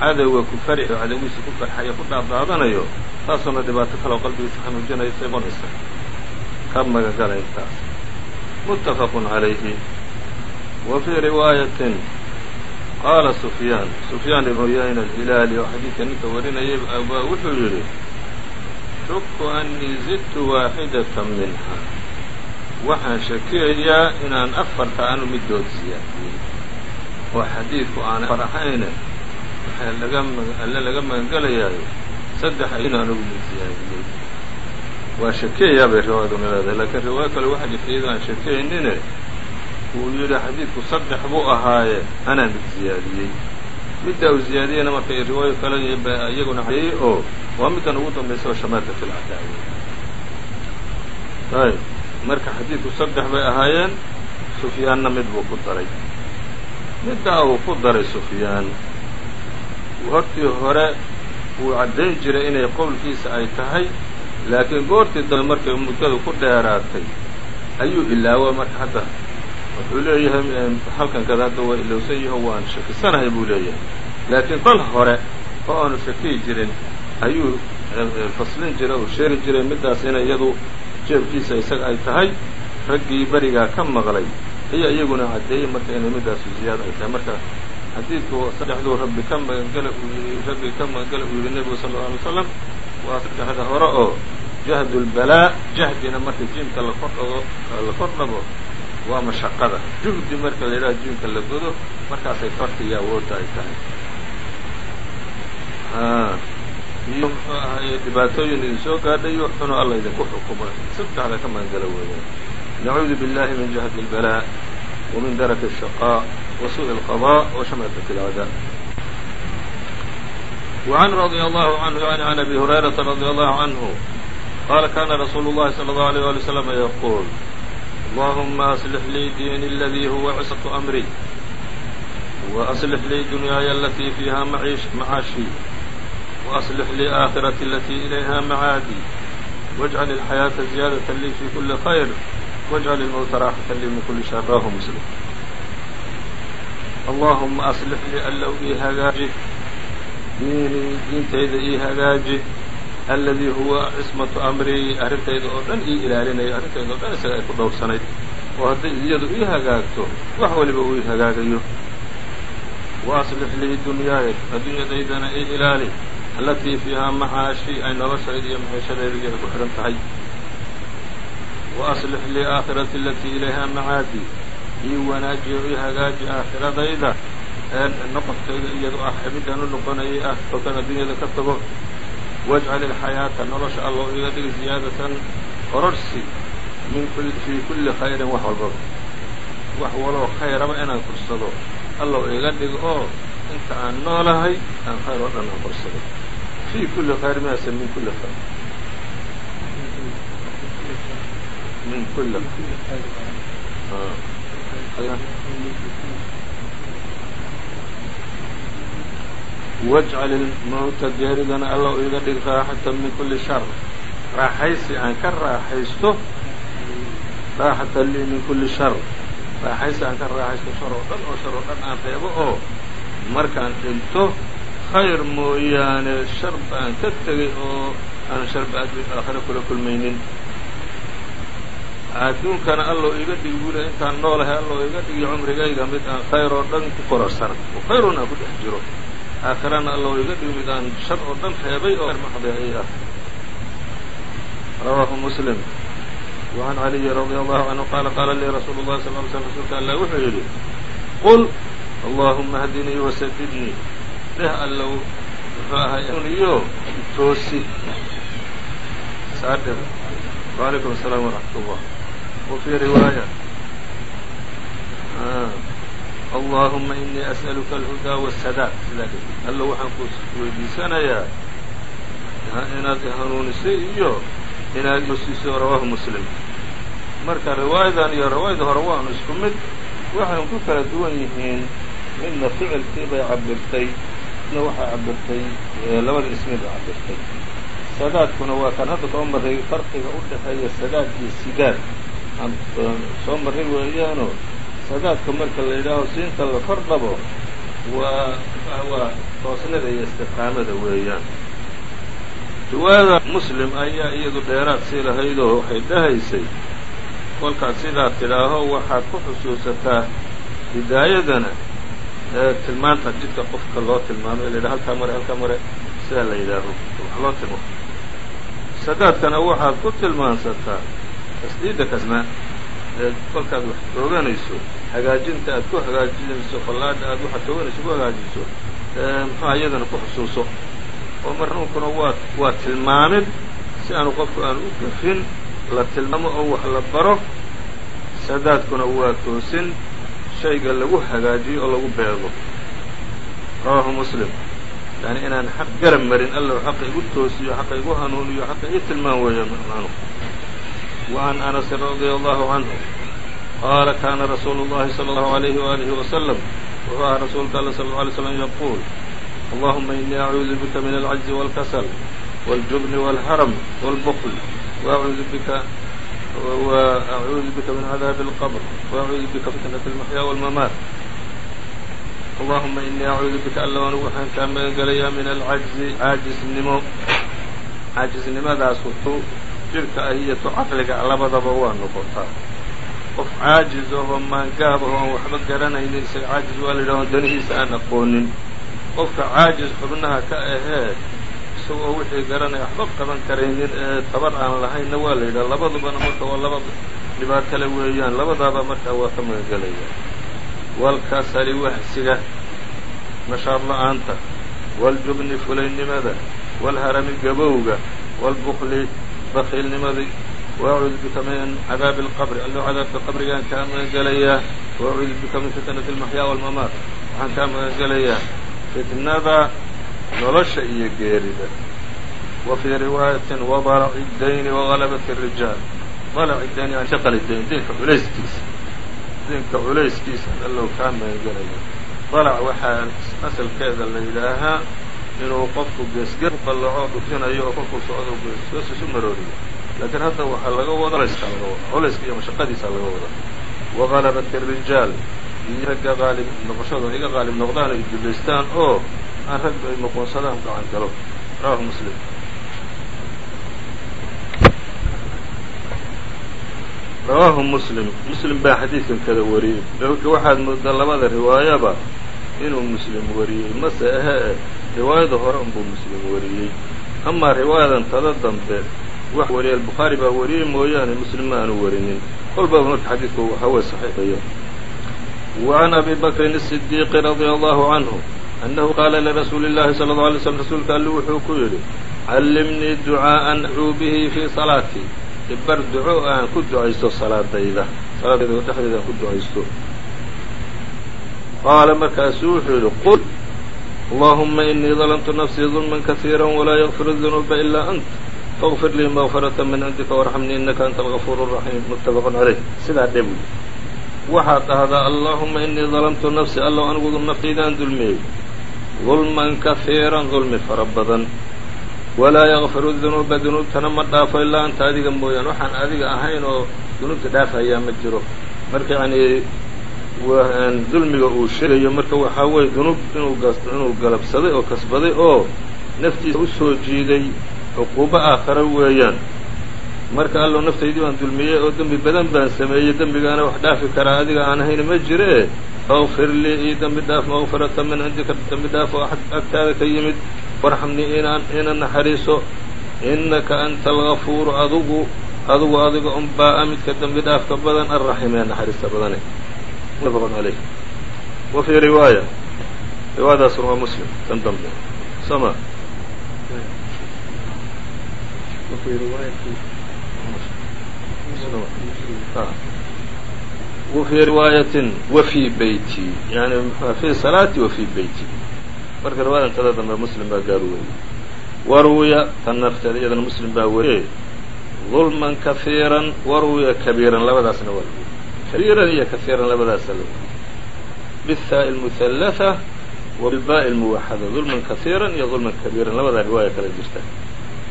cadowga ku farxi oo cadowgiisa ku farxayo ku dhaaddaadanayo taasuna dhibaato kaleoo qalbigiisa xanuujinaysa noqonaysa ka magangala intaas calayhi. Wa fii riwaayatin qaala sufyaan sufyaan ibnu uyayna alhilaali oo xadiidka ninka warinayay baa wuxuu yidhi shukku annii zidtu waaxidata minha. Waxaan shakiyayaa inaan afarta anu middood siyaadiyey. Oo xadiidku aan afar ahayne alle laga magangelayaayo saddex in anugu mid siyaadiyey waa shakiyayaa bay riwaayaduna leedahay laakiin riwaayo kale waxaa jirta iyadoo aan shakiyaynine uu yidhi xadiidku saddex buu ahaaye anaa mid siyaadiyey middaa uu ziyaadiyeyna marka riwaayo kale iyaguna cadeeyey oo waa middan ugu dambaysa oo shamaata fi lcadaawi ayb marka xadiidku saddex bay ahaayeen sufyaanna mid buu ku daray. Middaa uu ku daray sufyaan hortii hore wuu caddayn jiray inay qowlkiisa ay tahay laakiin goortii dambe markay muddadu ku dheeraatay ayuu ilaawo marka hadda. Wuxuu leeyahay halkan kada hadda waa ilowsan yaho waan shakisanahay buu leeyahay. Laakiin kol hore oo aanu shakiyi jirin ayuu faslin jiray oo sheeri jiray middaas inay iyadu jeebkiisa isaga ay tahay raggii berigaa ka maqlay ayaa iyaguna caddeeyey marka inay middaasu ziyaado ay tahay. Marka xadiidku saddexduu rabbi ka magangala uu yidhi rabbi ka magangala uu yidhi nebigu sal lla alay slam waa saddexda hore oo jahdulbalaa jahdina marka jiimka la kordhago la kordhabo waa mashaqada. Juhdi marka la yidhaha jiimka la godo markaasay farta iyo awoodda ay tahay. Iyo muxuu ahaye dhibaatooyin idin soo gaadhay iyo xunoo alla idinku xukumo saddexda ka magangala weeyaan nacuudu biاllahi min jahdi اlbalaa wa min daraki الshaqاء wa suءi الqضاء wa shamatat اlأعdاء وعn رضي الله عنه يعني عن أبي هريرة رضي الله عنه قال كان رsuuل اللhi صلى الله عليه ولي وسلم يقول اللهma أصلح lii dيني الذي هuوa cصة أمري وأصلح lii dunyaaya اlatيi fiiha macaashii وأصلح lii آakhiraةi اlatيi إilayha macaadii واجعل الحayaaةa زiyaadaة lii fي kuli خayr واجعل الmوta raaxaة lii min kuli شhar rawahu msلم allahuma aslix lii allow ii hagaaji diinii diintayda ii hagaaji alladii huwa cismatu amrii arrintayda oo dhan ii ilaalinaya arrintayda oo dhan isaga ay ku dhowrsanayd oo hadday iyadu ii hagaagto wax waliba uu ii hagaagayo wa aslix lii dunyaaya adduunyadaydana ii ilaali allatii fiihaa macaashii ay noloshayda iyo maciishadayda iyada ku xidhan tahay aslix lii aakhirati alatii ilayhaa macaadii ii wanaajiyo ii hagaaji aakhiradayda ee noqonkayga iyadu ah midaan u noqonayay ah kolkan adduunyada ka tago wajcal ilxayaata nolosha allow iga dhig ziyaadatan kororhsi min fii kulli khayrin wax walbaba wax waloo khayraba inaan korsado allow iga dhig oo inta aan noolahay aan khayr oo dhan aan korsado fii min kulli khayr kulli wajcal ilmowta geeridana allow iga dhig raaxatan min kulli shar raaxaysi aan ka raaxaysto raaxatan lii min kulli shar raaxaysi aan ka raaxaysto shar oo dhan oo shar oo dhan aan reebo oo markaan dhinto khayr mooyaane shar baan ka tegay oo aan sharba aakhiro kula kulmaynin adduunkana allow iga dhig buule intaan noolahay allow iga dhigi cumrigayga mid aan khayr oo dhan ku kororsan oo khayrun aan ku dhex jiro aakhirana allow iga dhig mid aan shar oo dhan reebay oo maxda ay ah rawaahu muslim وعn عaliyi radي allahu canhu qaala qaala lii rasuulu الlahi sal ly slm rasuulka allah wuxuu yidhi qul allahuma hdinii wasadidnii dheh allow muxuu ahay iyo toosi saadhe وعalaykum السلام وraxmat الlah وفي رواية اللهمa إنii أسألka الهudى والسdاad sidaa allo waxaan ku weydiisanayaa inaad hanuunisay iyo inaad siiso rawaahu mslim marka riwaayadan iyo riwaayada hore waanu isku mid waxay ku kala duwan yihiin midna ficilkii bay cabirtay midna waxay cabirtay labada ismi bay cabirtay sadaadkuna waa kan hadda soo maray farqiga u dhexeeya sadaad iyo sidaad aan soo maray weeyaanoo sadaadka marka la yidhaaho siinta la kor dhabo waa waa toosnada iyo istiqaamada weeyaan. Riwaayada muslim ayaa iyadu dheeraad sii lahaydoo waxay dhahaysay kolkaad sidaa tidhaaho waxaad ku xusuusataa hidaayadana ee tilmaanta jidka qofka loo tilmaamo ee la halkaa mare halkaa mare sidaa la yidhaaho wax loo tilmaamo. Sadaadkana waxaad ku tilmaansataa tasdiida kasna kolkaad wax tooganayso hagaajinta aad ku hagaajinayso fallaadha aad waxaad tooganayso ku hagaajiso muxuha iyadana ku xusuuso? Oo marnuunkuna waa waa tilmaamid si aanu qofku aanu u gafin la tilmaamo oo wax la baro sadaadkuna waa toosin shayga lagu hagaajiyo oo lagu beego. Rawaahu muslim. Yani inaan xaq garab marin allow xaqa igu toosiyo xaqa igu hanuuniyo xaqa ii tilmaan weeya macnu وعn أنس رضي الله عنه qاla kاna رsuuل الlahi صلى الله عليه وآله وسلم wuxuu ahaa rasuulka all صلى اه عليه وسلم yquul اللهma إنii أعuudu bka min العجز والكسل والجبن والهرم والبخل وأعuudu bka وأعuudu bka min عdاaب الqبر وأعuudu bka fitنة المحyا والمماat اللهma إنii أعuudu bka allow anigu waxaan kaa magan gelayaa min العجزi caajisnimo caajisnimadaas jirka ah iyo tu caqliga labadaba waa noqotaa. Qof caajiz ahoo maangaab ahoo aan waxba garanaynin isaga caajiz waa la yidhaho danihiisa aan aqoonin. Qofka caajiz xubnaha ka ahee isagoo wixii garanaya waxba qaban karaynin ee tabar aan lahaynna waa la yidhaha labadubana marka waa laba dhibaatale weeyaan labadaaba markaa waa ka magangelaya walkasali wahsiga nashaad la'aanta waljubni fulaynimada walharami gabowga waalbukli bakiilnimadii وأcuudu bika min cadaabi الqbr allow cadaabka qabrigaan kaa magan gelayaa وأcuudu bika min fitnaةi الmaxyaa والmamaat waxaan kaa magan gelayaa fitnada nolosha iyo geerida wa fii riwaayaةi وضلc الdayni وغalabaة الrijaal ضلc dayn yani shaql dayn daynka culayskiisa daynka culayskiisa allow kaa magan gelaya dalac waxaa asalkeeda la yidhaahaa inuu qofku geesgees u qallaco oo kolkuu socdo geesgees isu marooriyo laakiin hadda waxaa laga wada culayska laga wada culayska iyo mashaqadiisa laga wada wagalabat الrijaal iyo ragga qaalib noqoshada iga qaalib noqdaan ay dubaystaan oo aan raggu ay noqonsadaan gacan galo. Rawahu muslim. Rawaahu muslim. Muslim baa xadiidkan kada wariyey. Dalka waxaad moodaa labada riwaayaba inuu muslim wariyey. Mase ahee riwaayada hore unbuu muslim wariyey. Ama riwaayadan tada dambe wax wariya albukhaari baa wariyey mooyaane muslim ma aanu warinin. Kolbaba marka xadiidku waxawey saxiixeeyo wacan abi bakrin asidiiqi radia allahu canhu annahu qaala lirasuuli llahi sala alla alay slm rasuulka alli wuxuu ku yidhi callimnii ducaa'an adcuu bihi fii salaatii ibar duco aan ku ducaysto salaadayda. Salaadayda dhexdeeda aan ku ducaysto. Qaala markaasuu allahuma inii dalamtu nafsii dulman kasiira walaa yakfiru dunuuba ilaa ant. Faqfir lii maqfirata min cindika warxamnii innaka anta algafuur raxiim muttafaqun caleyh sidaa dhe buy waxaad dhahdaa allahuma inii dalamtu nafsi allow anigu naftaydaan dulmiyey dulman kahiiran dulmi fara badan walaa yakfiru dunuuba dunuubtana ma dhaafo ilaa anta adiga mooyaan waxaan adiga ahayn oo dunuubta dhaafayaa ma jiro. Marka yani dulmiga uu sheegayo marka waxaa weeye dunuub inuu galabsaday oo kasbaday oo naftiisa u soo jiiday cuquubo aakhara weeyaan. Marka allow naftaydii baan dulmiyey oo dembi badan baan sameeyey dembigaana wax dhaafi karaa adiga aan ahayna ma jiree? Faqfir lii ii dembi dhaaf maqfirata min cindika dembi dhaaf oo agtaada ka yimid. Warxamnii inaan ina naxariiso. Innaka anta algafuuru adugu adugu adiga unbaa midka dembi dhaafka badan alraxiim ee naxariista badane caleyh wa fii riwaaya riwaayadaasuna waa muslim tan dambe sama wfii riwaayatin wafii beyti yani fii salaati wafii beyti marka riwaayadan tada dambe muslim baa gaar weeyey warwiya tan nafteeda iyadana muslim baa wariyey ظulman kahiiran warwiya kabiiran labadaasna waa sariirada iyo kaiiran labadaasa l bihaa اmuhalatثa wa bilbaai muwaxada dulman kaiiran iyo dulman kabiiran labadaa riwaaya kala jirta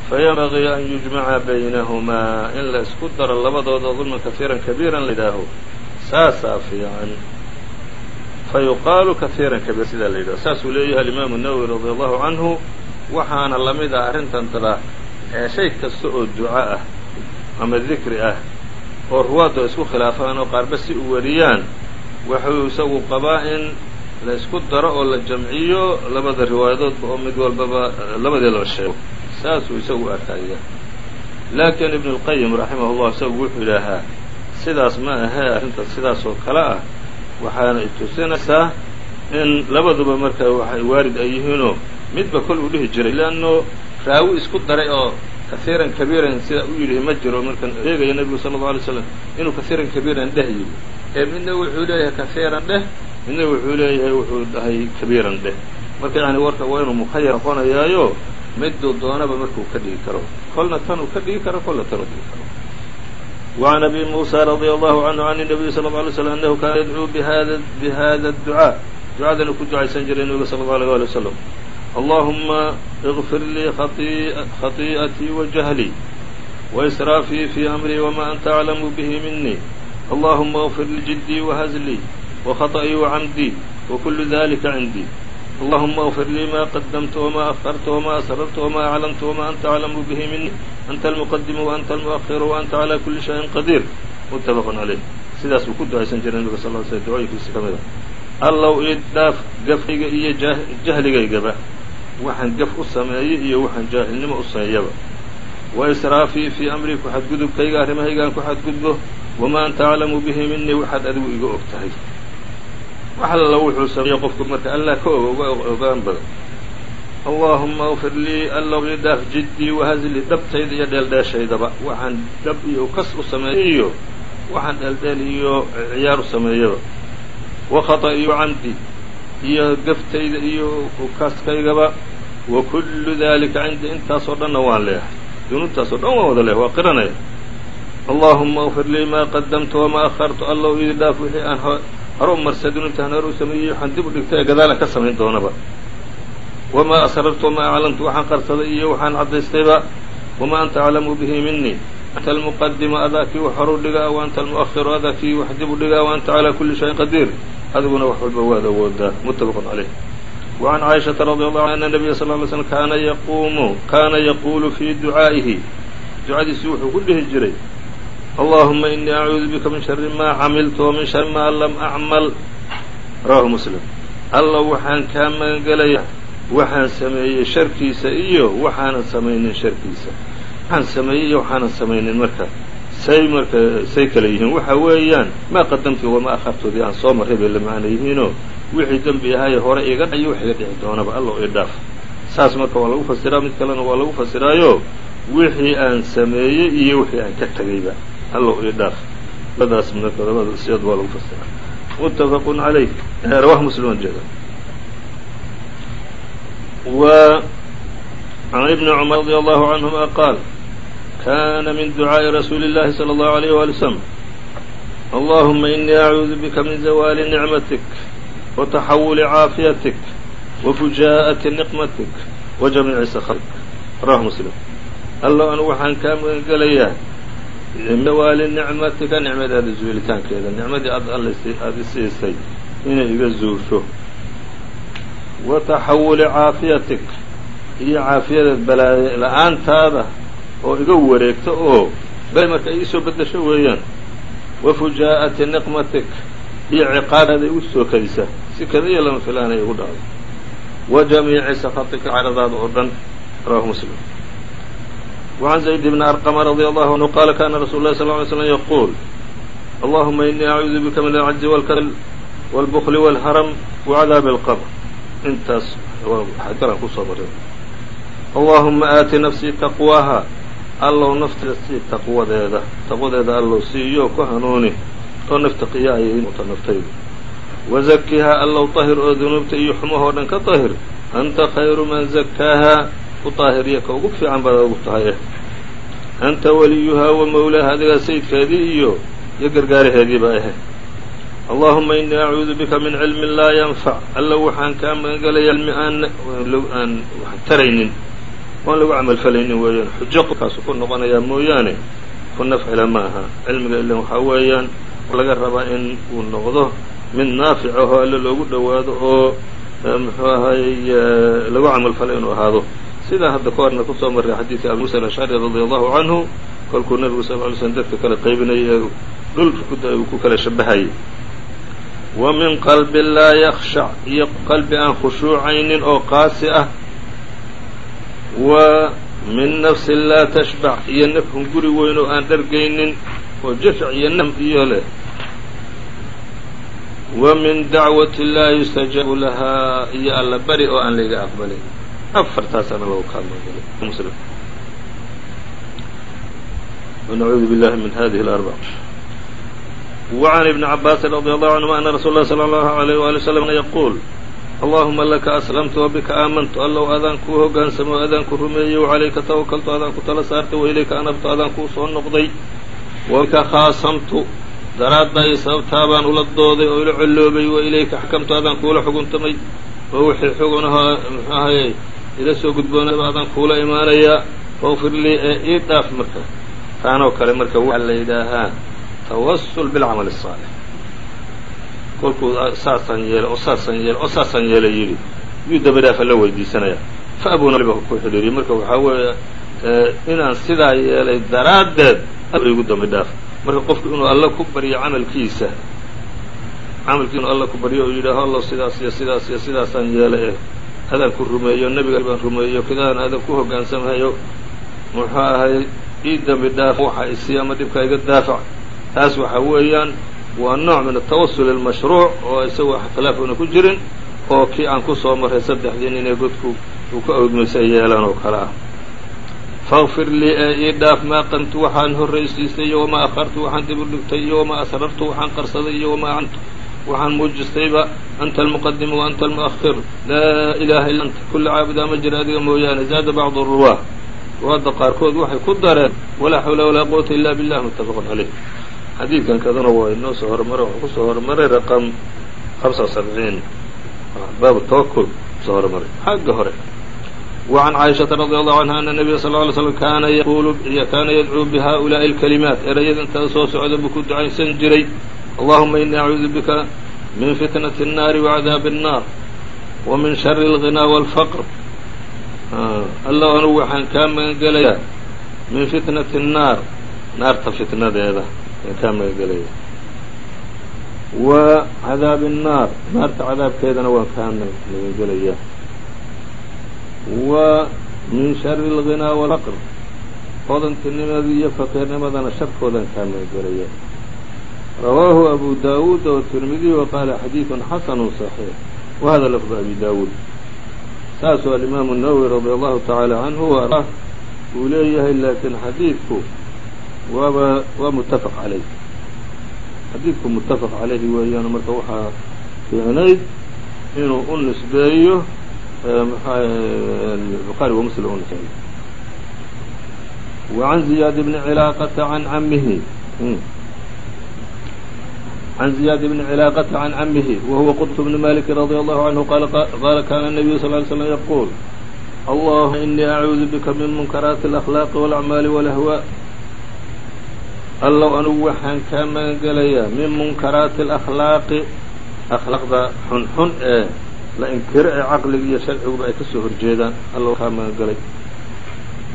fayanbagii an yujmaca baynahumaa in la isku daro labadooda dulman kaiiran kabiiran la yidhaaho saasaa fiican fayuqaalu kaiiran kabiir sidaa la yidhaho saasuu leeyahay alimaamu nawowi radi allahu canhu waxaana la mid ah arrintan tadaa ee shay kasta oo duco ah ama dikri ah oo ruwaadda isku khilaafaan oo qaarba si u wariyaan wuxuu isagu qabaa in la isku daro oo la jamciyo labada riwaayadoodba oo mid walbaba labadii loo sheego saasuu isagu arkaya laakiin ibnu اlqayim raximah llah isagu wuxuu yidhaahaa sidaas ma ahee arrintaas sidaas oo kale ah. Waxaana tusinaysaa in labaduba marka waxay waarid ay yihiinoo midba kol uu dhihi jiray leanno raawi isku daray oo kahiiran kabiiran sida u yidhi ma jiro markan sheegaya nebigu sala اllau alay slam inuu kahiiran kabiiran dheh yidhi ee midna wuxuu leeyahay kahiiran dheh midna wuxuu leeyahay wuxuu dhahay kabiiran dheh marka yani warka waa inuu mukhayar noqonayaayo miduu doonaba markuu ka dhigi karo kolna tan uu ka dhigi karo kolna tan uu dhigi karo وعn أbي موسى رضي الله عنه عن النبي صلى الله عليه وسلم أنه kاna يdعوu بhda الدعاء duعadan ku ducaysan jiray نبga صلى الله عليه ولي وسلم اللهma اغfir lii خطيئتي وجهلي وإسرافي في أمري وma أnت أعلم bه مني اللهma اغfir lii جدي وهزلي وخطئي وعمدي وكل ذلika عندي اللهma اغfir lii ma qدمت وma أخرت وma أسررت وma أعلمت وma أnت أعلم bه miني أnت المqدم وأnت المؤخر وأnت عlى كuلi شhayءin qدير متفق عaليه sidaas uu ku ducaysan jiray nabga sal sl ducooyinkiisa ka mida allow ii dhaaf gafayga iyo jahligaygaba waxaan gaf u sameeyey iyo waxaan jaahilnimo u sameeyaba. Wa israafii fii amrii ku xadgudubkayga arrimahaygan ku xadgudbo wamaa anta aclamu bihi minii waxaad adigu iga og tahay. Wax alla wuxuu sameeye qofku marka allah ka oga ogaan badan. Allaahuma qfir lii allow ii dhaaf jiddii wahasli dabtayda iyo dheeldheeshaydaba. Waxaan dhab iyo kas u sameeyey iyo waxaan dheeldheel iyo ciyaar u sameeyaba. Wa khata'i camdi iyo gaftayda iyo kaskaygaba wa kullu dalika cindi intaasoo dhanna waan leeyahay dunuubtaasoo dhan waan wada leeyahay waa qiranaya allaahuma اغfir lii maa qadamtu wamaa akhartu allow ii dhaaf wixii aan hore u marsadin intaan hore u sameeyey waxaan dib u dhigtay ee gadaalan ka samayn doonaba. Wamaa asrartu wamaa aclantu waxaan qarsaday iyo waxaan caddaystayba. Wamaa anta aclamu bihi minii anta almuqadimu adaa kii wax horu dhigaa wa anta almu'ahiru adaa kii wax dib u dhigaa wa anta calaa kulli shayin qadiir. Adiguna wax walba waad awoodaa. Muttafaqun caleyh وعn cائشhaةa رضي الله عنه أن النبya صلى اه علي سلم kaana yqumu kana yaqulu fي duعaaئihi ducadiisi wuxuu ku dhihi jiray allahuma inii acuudu bika min shari ma camiltu وmin shari ma lam أcmal rawahu mslim alla waxaan kaa magangelaya waxaan sameeyey sharkiisa iyo waxaanan samaynin sharkiisa waxaan sameeyey iyo waxaanan samaynin marka say marka say kale yihiin waxa weeyaan maa qadamti wama akhartoodii aan soo marray bay la macno yihiinoo wixii dembi ahaye hore iga dhayo wax iga dhici doonaba alla i dhaaf. Saas marka waa lagu fasiraa mid kalena waa lagu fasiraayo wixii aan sameeyey iyo wixii aan ka tegayba alla i dhaaf. Marka labada siyood waa lagu fasiraa muttafaqun calayh. Rawahu muslim jeeda. Wa can ibni cumar radi allahu canhuma qaal kana min ducaaءi rasuuli اllahi salى اllahu عalيyh wali wslam allahuma inii acuudu bika min zawali nicmatik وتxawل caafiyaتik وفujaءaةi نqmatik وجamiici skطik rawahu mslim allow anu waxaan kaa magan gelayaa zawaali nicmatika nicmadaada zuulitaankeeda nicmadii aad isiisay inay iga zuusho wa taxawuli caafiyatik iyo caafiyadeed balaaye la-aantaada oo iga wareegto oo bay marka ii soo beddesho weeyaan. Wa fujaa'ati niqmatik iyo ciqaadaada igu soo kadisa si kadaya lama filaanaya igu dhacdo. Wa jamiici sakatika caradaada oo dhan rawaahu muslim. Wacan zayd bni arqama radia allahu canhu qaala kaana rasuulu llahi sal ly slm yaquul allahuma innii acuudu bika min alcajzi walkasal wاlbukli wاlharam wacadaabi alqabr. Intaas xadgaran ku soo maray allahuma aati nafsii allow nafta sii taqwadeeda taqwadeeda allow siiyo ku hanuuni oo nafta qiyaayay muta naftaydu wazakihaa allow طahir oo dunuubta iyo xumahoo dhan ka طahir anta khayru man zakaaha u طaahiriya ka ugu fiican baad ugu tahay eh anta waliyuhaa wa mawlaaha adigaa sayidkeedii iyo iyo gargaaraheediiba ahe allahuma inii acuudu bika min cilmin laa yanfac allow waxaan kaa magangelaya cilmi aan aan wax taraynin oan lagu camalfalaynin weeyaan xujo qofkaasu ku noqonayaa mooyaane ku nafcila ma aha cilmiga ilan waxaa weeyaan laga rabaa in uu noqdo mid naafic ahoo alle loogu dhowaado oo muxuu ahaayey lagu camalfalo inuu ahaado. Sidaa hadda ka horna ku soo marray xadiidka abu musa alashcari radia allahu canhu kolkuu nabigu sal ly slm dadka kala qaybinayay ee dhulka uu ku kala shabahayay wa min qalbi laa yakshac iyo qalbi aan khushuucaynin oo qaasi ah wa min nafsin laa tashbac iyo nafhun guri weyn oo aan dhargaynin oo jashc iyo naf iyo leh. Wa min dacwati laa yustajaabu lahaa iyo alla bari oo aan layga aqbalin. Afartaasana logu kaadmay wanacuudu billahi min hadihi alarbac wa can ibni cabaasin radi allahu canhuma ana rasuula lah sala allahu alayh waali w allahuma laka aslamtu wabika aamantu allow adaan kuu hoggaansamo o adaan ku rumeeyey وcalayka tawakaltu adaan ku tala saartay wailayka anabtu adaan kuu soo noqday wabika khaasamtu daraaddaa iyo sababtaa baan ula dooday oo ila colloobay wailayka xakamtu adaan kuula xuguntamay oo wixii xugunahoo muxuu ahaye ila soo gudboonaba adaan kuula imaanayaa faqfir lii ee ii dhaaf marka taanoo kale marka waxaa la yidhaahaa tawasul bilcamal الصaalix kolkuu saasaan yeelay oo saasaan yeelay oo saasaan yeelay yidhi. Yuu daba dhaafa la weydiisanaya fa abuna ba ku xidhiiriy marka waxaa weeye inaan sidaa yeelay daraaddeed igu dambi dhaaf. Marka qofku inuu alla ku baryo camalkiisa camalkii inuu alla ku baryo oo yidhaaho allo sidaas iyo sidaas iyo sidaasaan yeelay eh adaan ku rumeeyo nebiga baan rumeeyo kidaan adan ku hoggaansamhayo muxuu ahay ii dambi dhaaf waxa isi ama dhibka iga daafac. Taas waxa weeyaan waa nooc min atawasul almashruuc oo isaga wax khilaaf una ku jirin oo kii aan ku soo marray saddexdii nin godku uu ku awdmaysa yeelan oo kale ah. Faqfir lii ee ii dhaaf maa qamtu waxaan horraysiistay iyo wamaa akhartu waxaan dib u dhigtay iyo wamaa asrartu waxaan qarsaday iyo wamaa waxaan muujistayba anta almuqadimu wa anta almu'ahir laa ilaaha illa anta kulla caabudaa ma jira adiga mooyaane zaada bacdu ruwaah ruwaadda qaarkood waxay ku dareen walaa xawla walaa quwata illa billah muttafaqun caleyh xadiidkan kaduna waa inoo soo hormaray wuxuu kusoo hormaray raqam hamsa sabciin baabu tawakul kusoo hormaray xagga hore وعn caaishaةa radي allahu canha ana الnabiya sal ly slm kaana yaqulu kaana yadcuu bihaaؤulaaءi اlkalimaat erayada intada soo socda buu ku ducaysan jiray allahuma inii acuudu bika min fitnaةi الnaari وcadaabi الnaar وmin shari الغinaa wاlfqr allow anugu waxaan kaa magangelayaa min fitnati الnaar naarta fitnadeeda ayaan kaa magangelaya wa cadaabi الnaar naarta cadaabkeedana waan kaa magangelayaa wa min shari اlغinaa wاlfqr hodantinimada iyo faqiirnimadana sharkoodaan kaa magangelaya rawaahu abu daawuud wالtirmidiy waqaala xadiiثu xasanu صaxiix wahada lafdu abi daawuud saasuu alimaamu الnawowi radi allahu tacaala canhu arah uu leeyahay laakiin xadiidku waaba waa mutafaq caleyh xadiidku mutafaq calayhi weeyaan marka waxaa fiicnayd inuu u nisbeeyo buhaari wa muslim u nisbeeyo wa can ziyaad bni cilaaqata can camihi عن زياد بن علاaqة عن عمه وهو qدس بن مالك رضي الله عنه qال kان النبي صلى اه عليه وسلم يقول اللهم إني أعوذ بka من منكرات الأخلاق والأعماaل والأهواء allow anugu waxaan kaa magangelayaa min munkaraati alakhlaaqi. Akhlaaqda xunxun ee la inkiro ee caqliga iyo sharciguba ay ka soo horjeedaan. Allow kaa magangelay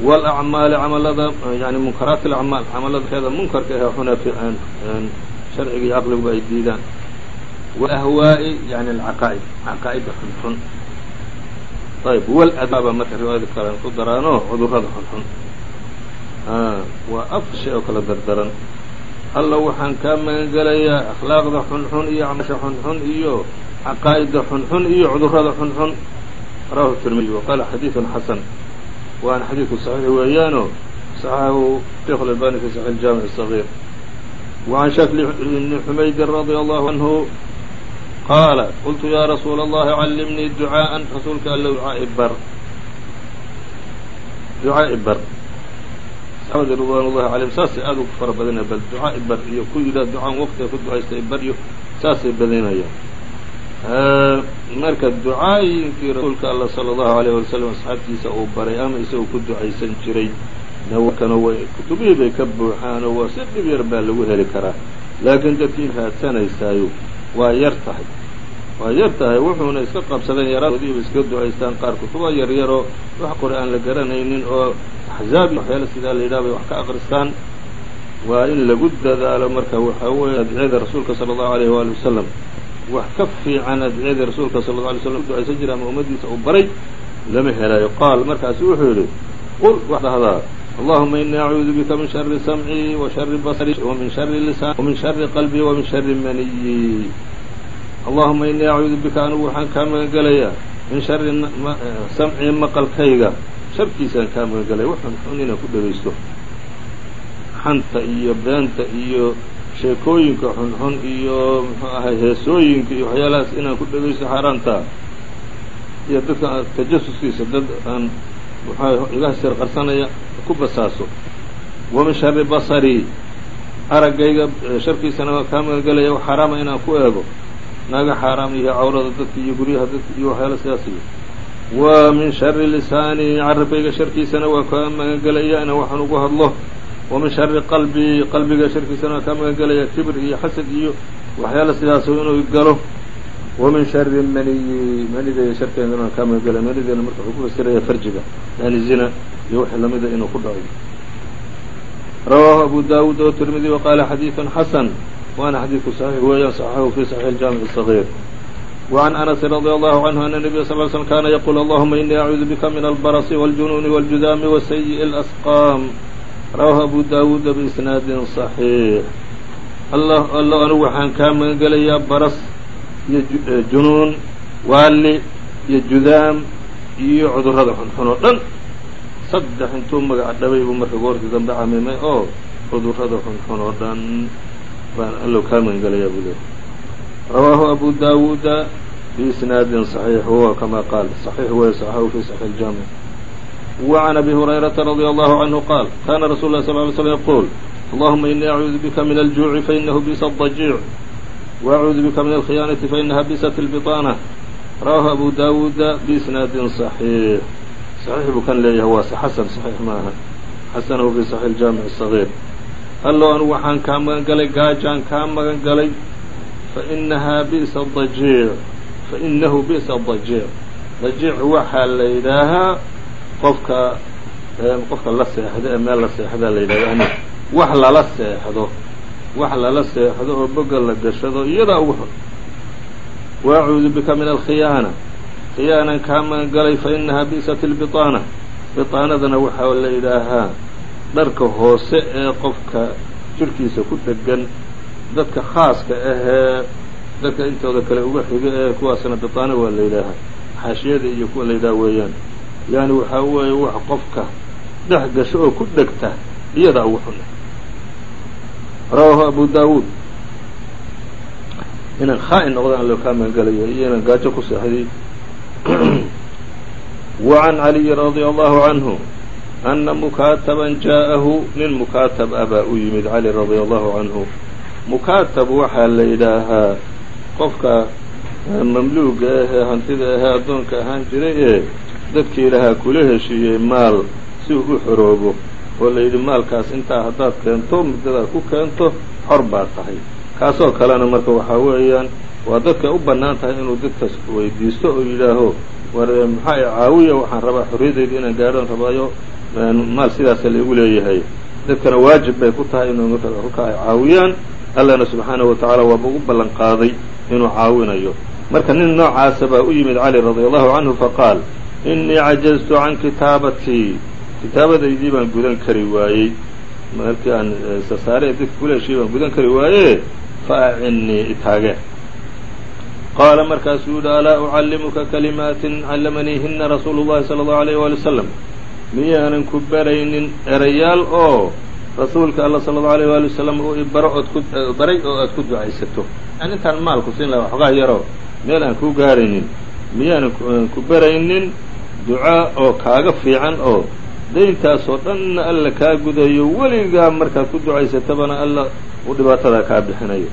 walacmaali camalada yani munkaraati alacmaal camaladeeda munkarka ee xuna aan sharciga iyo caqliguba ay diidaan. Waahwaai yani alcaqaa'id caqaa'idda xunxun ayb waladbaaba marka riwaayada kalean ku daraanoo cudurrada xunxun waa afar shay oo kala dardaran. Alla waxaan kaa magangelayaa akhlaaqda xunxun iyo acmaasha xunxun iyo caqaa'ida xunxun iyo cudurrada xunxun. Rawahu tirmidiy waqaala xadiidun xasan. Waana xadiidku saxiix weeyaano saxaxahu sheikh albani fi saxiix jaamic sagiir wacan shakli bni xumaydin radia الله canhu qaala qultu yaa rasuula allahi callimnii ducaa'an rasuulka alla ducaa ibar ducaa ibar saxaabada ridwaan ullahi calayhim saasay aada ugu fara badanaya bal duca ibar iyo ku yidhaha ducaan waqtiga ku ducaysta ibaryo saasay badanayaan. Marka ducaayinkii rasuulka alla sala allahu alayh wasalam asxaabtiisa uu baray ama isagoo ku ducaysan jiray nawakana way kutubihii bay ka buuxaanoo waa si dhib yar baa lagu heli karaa. Laakiin dadkii raadsanaysaayo waa yar tahay waa yar tahay wuxuuna iska qabsadeen yaraadoodiiba iska ducaystaan qaarkood kuwa yaryaroo wax qor-aan la garanaynin oo axzaabi waxyaale sidaa la yidhaha wax ka akhristaan waa in lagu dadaalo marka waxaa weeye adciyada rasuulka sala allahu alayhi waali wasalam wax ka fiican adciyadii rasuulka sala alla lay slam u ducaysan jira ama ummaddiisa uu baray lama helayo. Qaal markaasu wuxuu yidhi qul wax dhahdaa. Allahuma ini acuudu bika min shari samcii wa shari basari wa min shari lisaan wa min shari qalbii wamin shari maniyi allahuma inii acuudu bika anigu waxaan kaa magangelayaa min shari samcii maqalkayga. Sharkiisaan kaa magan gelaya wuxuun xun inaan ku dhegaysto xanta iyo beenta iyo sheekooyinka xunxun iyo muxuu ahay heesooyinka iyo waxyaalahaas inaan ku dhegaysto xaaraantaa iyo dadka tajasuskiisa dad aan muxuaha iga sir qarsanaya ku basaaso. Wa min shari basarii araggayga sharkiisana kaa magan gelaya xaraama inaan ku eego naga xaaraam iyo cawrada dadka iyo guryaha dadka iyo waxyaala sidaas wa min shari lisaani carabkayga sharkiisana waa kaa magangelaya ina waxaan ugu hadlo. Wa min shari qalbi qalbiga sharkiisana waa kaa magangelaya kibir iyo xasad iyo waxyaala sidaaso inuu galo. Wa min shari maniyi manidayda sharkeedana waa kaa magangelaya manideena marka wuxuu ku fasiraya farjiga yani zina iyo wax lamida inuu ku dhaco. Rawaahu abu daawuud oo tirmidi waqaala xadiidan xasan waana xadiidku صaxiix weeyaan صaxaxahu fi صaxiix الjaamiع الصغير وعn أنس رضي الله عنه أن النبي صلى اه علي سلم kاna yقul اللهma إنii أعuudu bka min الbrص والجuنون والجudaami وسيء الأسقاam rawaahu abu dawuud بإsnaadi صaحيix allo anigu waxaan kaa magan gelayaa baras iyo junuun waali iyo judaam iyo cudurrada xunxun oo dhan saddex intuu magaca dhabay buu marka goortii dambe camimay oo cudurrada xunxun oo dhan baan allow kaa magan gelayaa buu leehay rawaahu abu daawuuda biisnaadin صaxiix wahuwa kama qaal صaxiix weeye صaxahu fi صaxiix الjaamiع وعn abi هurayrata radي allahu canhu qaal kana rasul lah sl ly slm yquul allahuma inii acuudu bika min aljuuci fainahu bisa dajiic وأcuudu bika min alkhiyaanaةi fainaha bisat اlbiطaanة rawaahu abu dawuuda biisnaadin صaxiix صaxiix buu kan leeyahay waa xasan صaxiix maaha xasanahu fi صaxiix اjaamiع الصaغيir allo anugu waxaan kaa magan galay gaajaan kaa magan galay fainahaa bi'sa dajiic fa inahu bi'sa dajiic dajiic waxaa la yidhaahaa qofka qofka la seexda ee meel la seexda la yidhahda ani wax lala seexdo. Wax lala seexdo oo boga la gashado iyadaa ugu xor waacuudu bika min alkhiyaana. Khiyaanan kaa magan galay fainahaa bi'sat lbiaana bitaanadana waxaa la yidhaahaa dharka hoose ee qofka jirhkiisa ku dhegan dadka khaaska ahee dadka intooda kale uga xiga ee kuwaasna dadaane waa la yidhaahaa xaashiyada iyo kuwa la yidhaha weeyaan. Yani waxaa weeye wax qofka dhex gasho oo ku dhegta iyadaa ugu xun rawaahu abu daawuud. Inaan khaa-in noqdo loo kaa maangelayo iyo inaan gaajo ku seexday wa can caliyin radia allahu canhu ana mukaataban jaaءahu nin mukaatab ah baa u yimid cali radي allahu canhu mukaatab waxaa la yidhaahaa qofka mamluuga ah ee hantida ahee addoonka ahaan jiray ee dadkii ilahaa kula heshiiyey maal si uu u xoroobo oo la yidhi maalkaas intaa haddaad keento muddadaad ku keento xor baad tahay kaasoo kalena marka waxaa weeyaan waa dadka u bannaan tahay inuu dadkaas weydiisto oo yidhaaho war maxaa caawiya waxaan rabaa xorriyadayda inaan gaadhoon rabaayo maal sidaasa laigu leeyahay. Dadkana waajib bay ku tahay inuu marka ay caawiyaan allana subxaanahu wa tacaala waaba ugu ballan qaaday inuu caawinayo. Marka nin noocaasa baa u yimid cali radia allahu canhu faqaal innii cajaztu can kitaabatii kitaabadaydii baan gudan kari waayey. Markii aan sasaare dadka kula heshiiyey baan gudan kari waaye fa acinnii itaage qaala markaasuu yihi alaa ucallimuka kalimaatin callamaniihina rasuulu llahi sala allahu alayh waali wasalam miyaanan ku baraynin erayaal oo rasuulka alla sala allahu alayh waali wasalam uu ibaro ood ku baray oo aad ku ducaysato yani intaan maalku siin laha waxoogaa yaroo meel aan kuu gaaraynin miyaanan ku baraynin ducaa oo kaaga fiican oo dayntaasoo dhanna alla kaa gudayo weligaa markaad ku ducaysatabana alla uu dhibaatadaa kaa bixinayo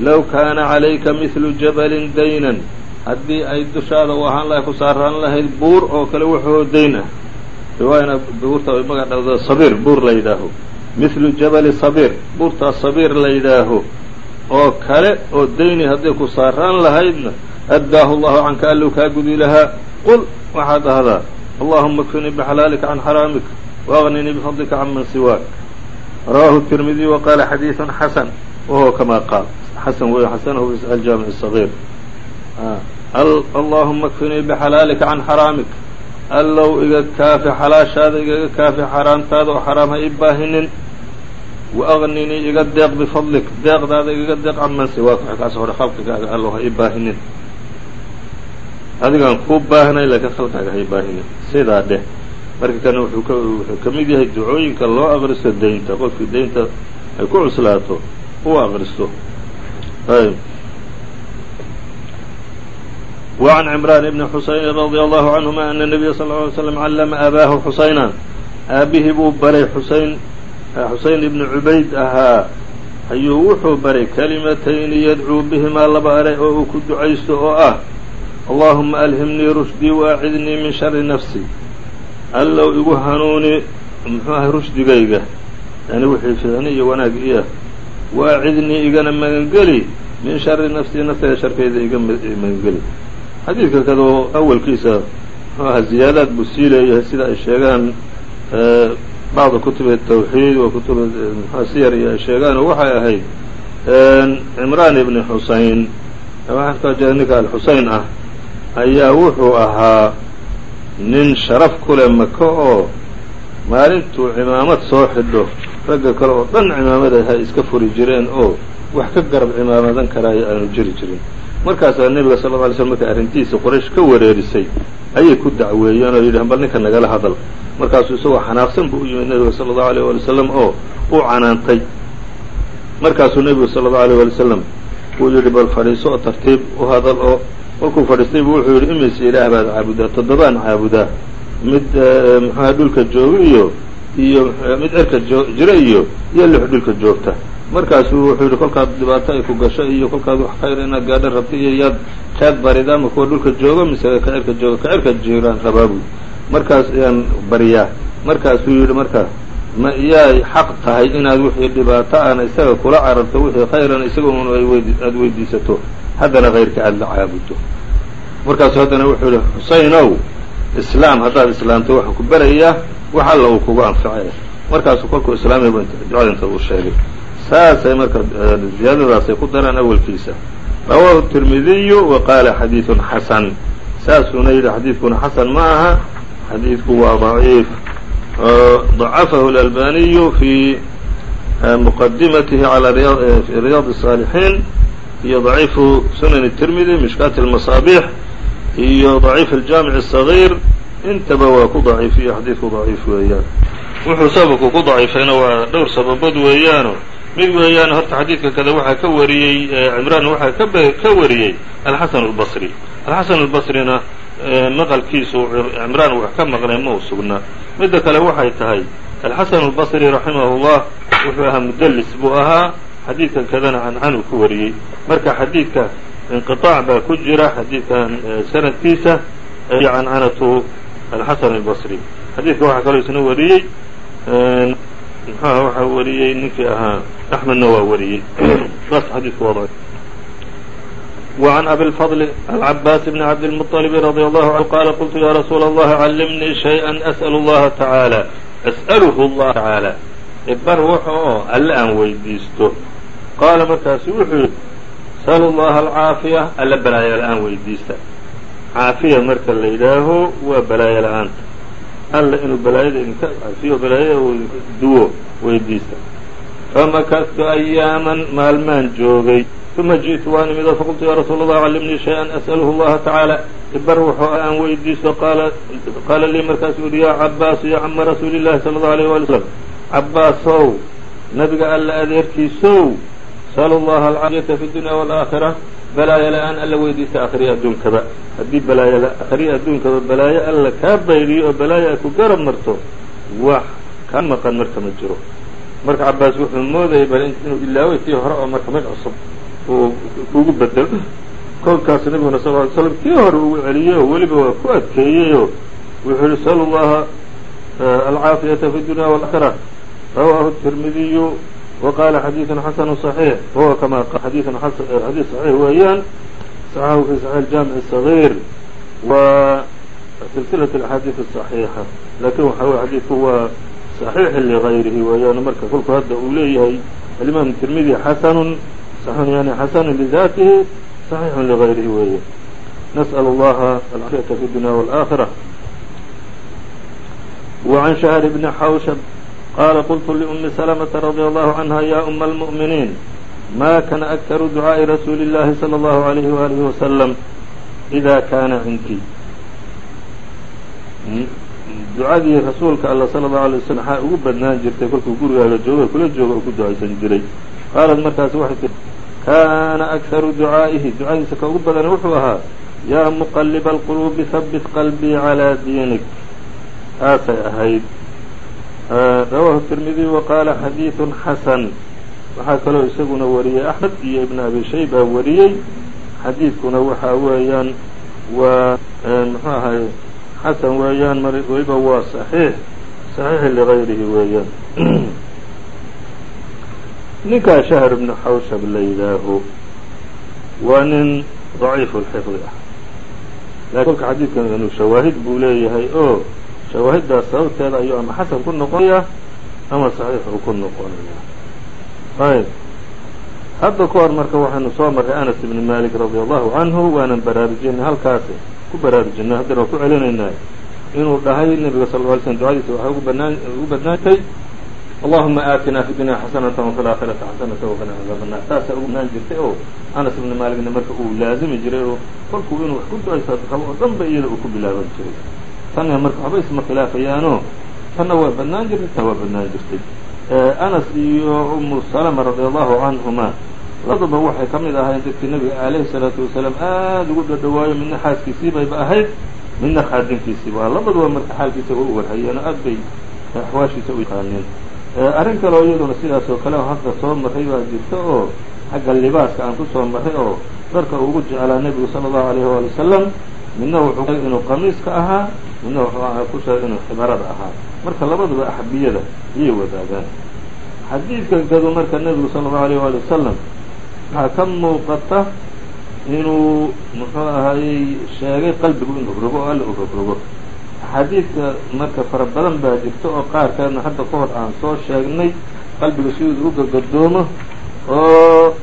low kaana calayka midlu jabalin daynan haddii ay dushaada u ahaan lahay ku saaraan lahayd buur oo kale wuxuu dayn ah riwaayana buurta magac dhawda sabiir buur la yidhaaho midlu jabali sabiir buurtaas sabiir la yidhaaho oo kale oo dayni hadday ku saaraan lahaydna addaahu allahu canka alluu kaa gudi lahaa qul waxaad ahdaa allahuma kfinii bxalaalika can xaraamika waagninii bifadlika can man siwaak rawaahu tirmidiy wa qaala xadiiثun xasan wahuwa kama qaal xasan wey xasanahu fi aljaamic الصaغيir allahuma kfinii bxalaalika can xaraamik allow iga kaafi xalaashaada igaga kaafi xaraamtaada oo xaraam ha ii baahinin waagninii iga deeq bifadlik deeqdaada igaga deeq can man siwaak wax kaas hore khalqigaaga allow ha ii baahinin adigaan kuu baahnay laakiin khalqaaga hay baahinin sidaa dheh marka kana wuxuu ka wuxuu ka mid yahay ducooyinka loo aqristo daynta qofkii daynta ay ku cuslaato uu aqristo ayb وعn cمrان بن xuseyn رadي الله عanهuma أن النبya صلى اه عlي sلم clma abaahu xusayna aabihii buu baray xuseyn xuseyn ibn cubayd ahaa ayuu wuxuu baray kalimatayni yadcuu bihimaa laba eray oo uu ku ducaysto oo ah allahuma alhimnii rushdii waacidnii min shari nafsi allow igu hanuuni muxuu ahay rushdigayga yani wixii fiicni iyo wanaag iya waacidnii igana magangeli min shari nafsii naftayda sharkayda iga magangeli. Xadiidka kadoo awalkiisa muxuu ahaa ziyaadaad buu sii leeyahay sida ay sheegaan bacda kutubi tawxiid wa kutub mxua siyar iyo ay sheegaan oo waxay ahayd cimraan ibni xuseyn waxaan ninka alxuseyn ah ayaa wuxuu ahaa nin sharaf ku maka oo maalintuu cimaamad soo xidho ragga kale oo dhan cimaamada hay iska furi jireen oo wax ka garab cimaamadan karaayo aanu jiri jirin. Markaasaa nebiga sal lla alay slm markay arrintiisa qoraysh ka wareerisay ayay ku dacweeyeen oo yidhahan bal ninka nagala hadal. Markaasuu isagoo xanaaqsan buu u yimid nebiga sala allahu aleyh waali wasalam oo u canaantay. Markaasuu nebigu sala allahu aleyh waali wasalam wuu yidhi bal fadhiiso oo tartiib u hadal oo markuu fadhiistay buu wuxuu yidhi imise ilaah baad caabudaa toddobaan caabudaa. Mid muxuaha dhulka jooga iyo iyo mid cirka jira iyo iyo lix dhulka joogta. Markaasuu wuxuu yidhi kolkaad dhibaato ay ku gasho iyo kolkaad wax khayr inaad gaadho rabta iyo yaad kaad barida ama kuwa dhulka jooga mise ka cirka jooga ka cirka jiraan rabaabu. Markaas ayaan baryaa markaasuu yidhi marka ma iyaay xaq tahay inaad wixii dhibaato ana isaga kula cararto wixii khayran isaga un aada weydiisato haddana kayrka aada la caabuddo markaasu haddana wuxuu yihi xusaynow islaam haddaad islaamto waxaan ku berayaa wax alla uu kugu anfacay markaasuu kolkuu islaamiyba ducada inta uu sheegay saasay marka ziyaadadaasay ku daraan awalkiisa rawaahu tirmidiyu wa qaala xadiidun xasan saasuuna yidhi xadiidkuna xasan ma aha xadiidku waa daciif ضacafahu اlalbaniyu fi muqadimatihi calى riyaad الصاalixiin iyo ضaciifu sunan الtirmidi mishkaati اlmasaabix iyo ضaciif اljaamiع الصغيir intaba waa ku daciifiyey xadiidku daciif weeyaan. Wuxuu sababku ku daciifayna waa dhowr sababood weeyaano. Mid weeyaan horta xadiidka kada waxaa ka wariyey cimraan waxaa ka wariyey alxasan albasri. Alxasan albasrina maqalkiisu cimraan wax ka maqlay ma u sugna. Midda kale waxay tahay alxasan albasri raximahullah wuxuu ahaa mudalis buu ahaa xadiidkan kadana cancanuu ka wariyey. Marka xadiidka inqiطaac baa ku jira xadiidkan sanadkiisa iyo cancanatu alxasan اlbصri xadiidka waxaa kaloo isna wariyey mxuha waxaa wariyey ninkii ahaa axmedna waa wariyey bas xadiidku waa وعن أbي الفضل العباس بن عبد المطلب رضي الله عنه قال قلت يا رsuuل الله علمنيi شhيئا أسأل اللهa تعالى أسأله الله تعالى bar wx oo alle aan weydiisto qaala markaasu wuxuu yihi sأل اللهa الcاaفية alle balaayo la-aan weydiista caafiya marka la yidhaaho waa balaayo la'aanta alla inuu balaayada idinka caafiyo balaayada uu idinka duwo weydiisa famakadtu ayaaman maalmaan joogay. Uma jiئtu waan imid oo faqultu ya rasuul allah callimnii shay-an as'aluhu allaha tacaala. Ibar wuxuu ah aan weydiiso qaala lii markaas u uhi yaa cabaasu ya cama rasuuli llahi sala allahu alayh wali slm cabaasow nabiga alla adeerkiisow salu allaha alcaafiyata fi dunya waalaakhira balaayo la'aan alla weydiista akhriye adduunkaba. Haddii balaayada akhriye adduunkaba balaayo alla kaa baydiyo oo balaayo ay ku garab marto wax ka maqan marka ma jiro. Marka cabaas wuxuu moodayay bal inuu ilaaway tii hore oo marka mid cusub uu kugu bedelo kolkaasu nabiguna sal ly slam kii hore ugu celiyey oo weliba waa ku adkeeyeyoo wuxuu yihi sal llaha eh, alcaafiyata fi dunya walakhira rawaahu tirmidiyu وqala xadiiث xasn صaحيix wahuwa kama xadiiث xadiis صaحيix weeyaan صaxahu fi صaحيح الjaamiع الصغيir wa silsilaة الأxaadiiث الصaحيixa lakin waxa wey xadiidku waa صaحيix لغayrihi weeyaan marka kolku hadda uu leeyahay alimaam التirmidi xasn yani xasn لذatihi صaحيix لغayrihi weeye نsأل الlaha الcافية في الdunya والآخرة وعن شهر بن xwشب قال قلت لأم سلمة رضي الله عنها يا أم المؤمنين ما kana أكثر دعاء رسول الله صلى الله عليه وآله وسلم إذا كان cindi ducadii rasuulka alla sala allahu alay waslm waxaa ugu badnaan jirtay kolkuu gurigaaga joogo kula joogo oo ku ducaysan jiray. Qaalad markaas waxay tii kaana akharu ducaa'ihi. Ducadiisa ka ugu badan wuxuu ahaa yaa muqaliba alquluubi habit qalbii calaa diinik. Taasay ahayd rawaahu التirmidiي وaqaala xadiiث xasan waxaa kaloo isaguna wariyey axmed iyo ibn abi shayba wariyey xadiidkuna waxa weeyaan waa mxuu ahay xasan weeyaan weliba waa صaxiix صaxiix ligayrihi weeyaan ninkaa shahr ibnu xawshab la yidhaaho waa nin ضaciif الxifdi ah lakin kolka xadiidkan inu shawaahid buu leeyahay oo shawaahiddaas sababteeda ayuu ama xasan ku noqonayaa ama saxiix uu ku noqonayaa ayb hadda ka hor marka waxaynu soo marray anas ibni malik radia allahu canhu waanan baraarujinay halkaasi ku baraarujinay haddana waa ku celinaynaa inuu dhahay nebiga sal ly slm ducadiisa waxay ugu banaan ugu badnaantay allahuma aatinaa fi dunya xasanata wafi laakhirati xasanata waqina cadaab annar taasaa ugu banaan jirtay oo anas ibni malikna marka uu laazimi jiray oo kolkuu inuu wax ku ducaysa rabo oo dhan ba iyada uu ku bilaaban jiray tanna marka waxba isma khilaafayaanoo tanna waa badnaan jirtay tan waa badnaan jirtay. Anas iyo umu salama radia allahu canhuma labadaba waxay ka mid ahayn dadkii nabiga alayhi salaatu wasalaam aada ugu dhadhawaayo midna xaaskiisii bayba ahayd midna khaadinkiisiiba labaduba marka xaalkiisa u warhayeen oo aad bay axwaashiisa u yaqaanin arrin kaleo iyaduna sidaas oo kale hadda soo marray baa jirta oo xagga libaaska aan ku soo marray oo dharka ugu jeclaa nebigu sala allahu alayhi waali wasalam midna wuxuu inuu qamiiska ahaa midna wuxuu ku sheegay inuu ximarada ahaa. Marka labaduba axabiyada ayay wadaagaan. Xadiidkan kadu marka nebigu sala allahu alayh waali wasalam waxaa ka muuqata inuu muxuu ahaayey sheegay qalbigu in rogrogo oo alla u rogrogo axaadiidka marka fara badan baa jirta oo qaarkeedna hadda ka hor aan soo sheegnay qalbiga siduu u gagadoomo oo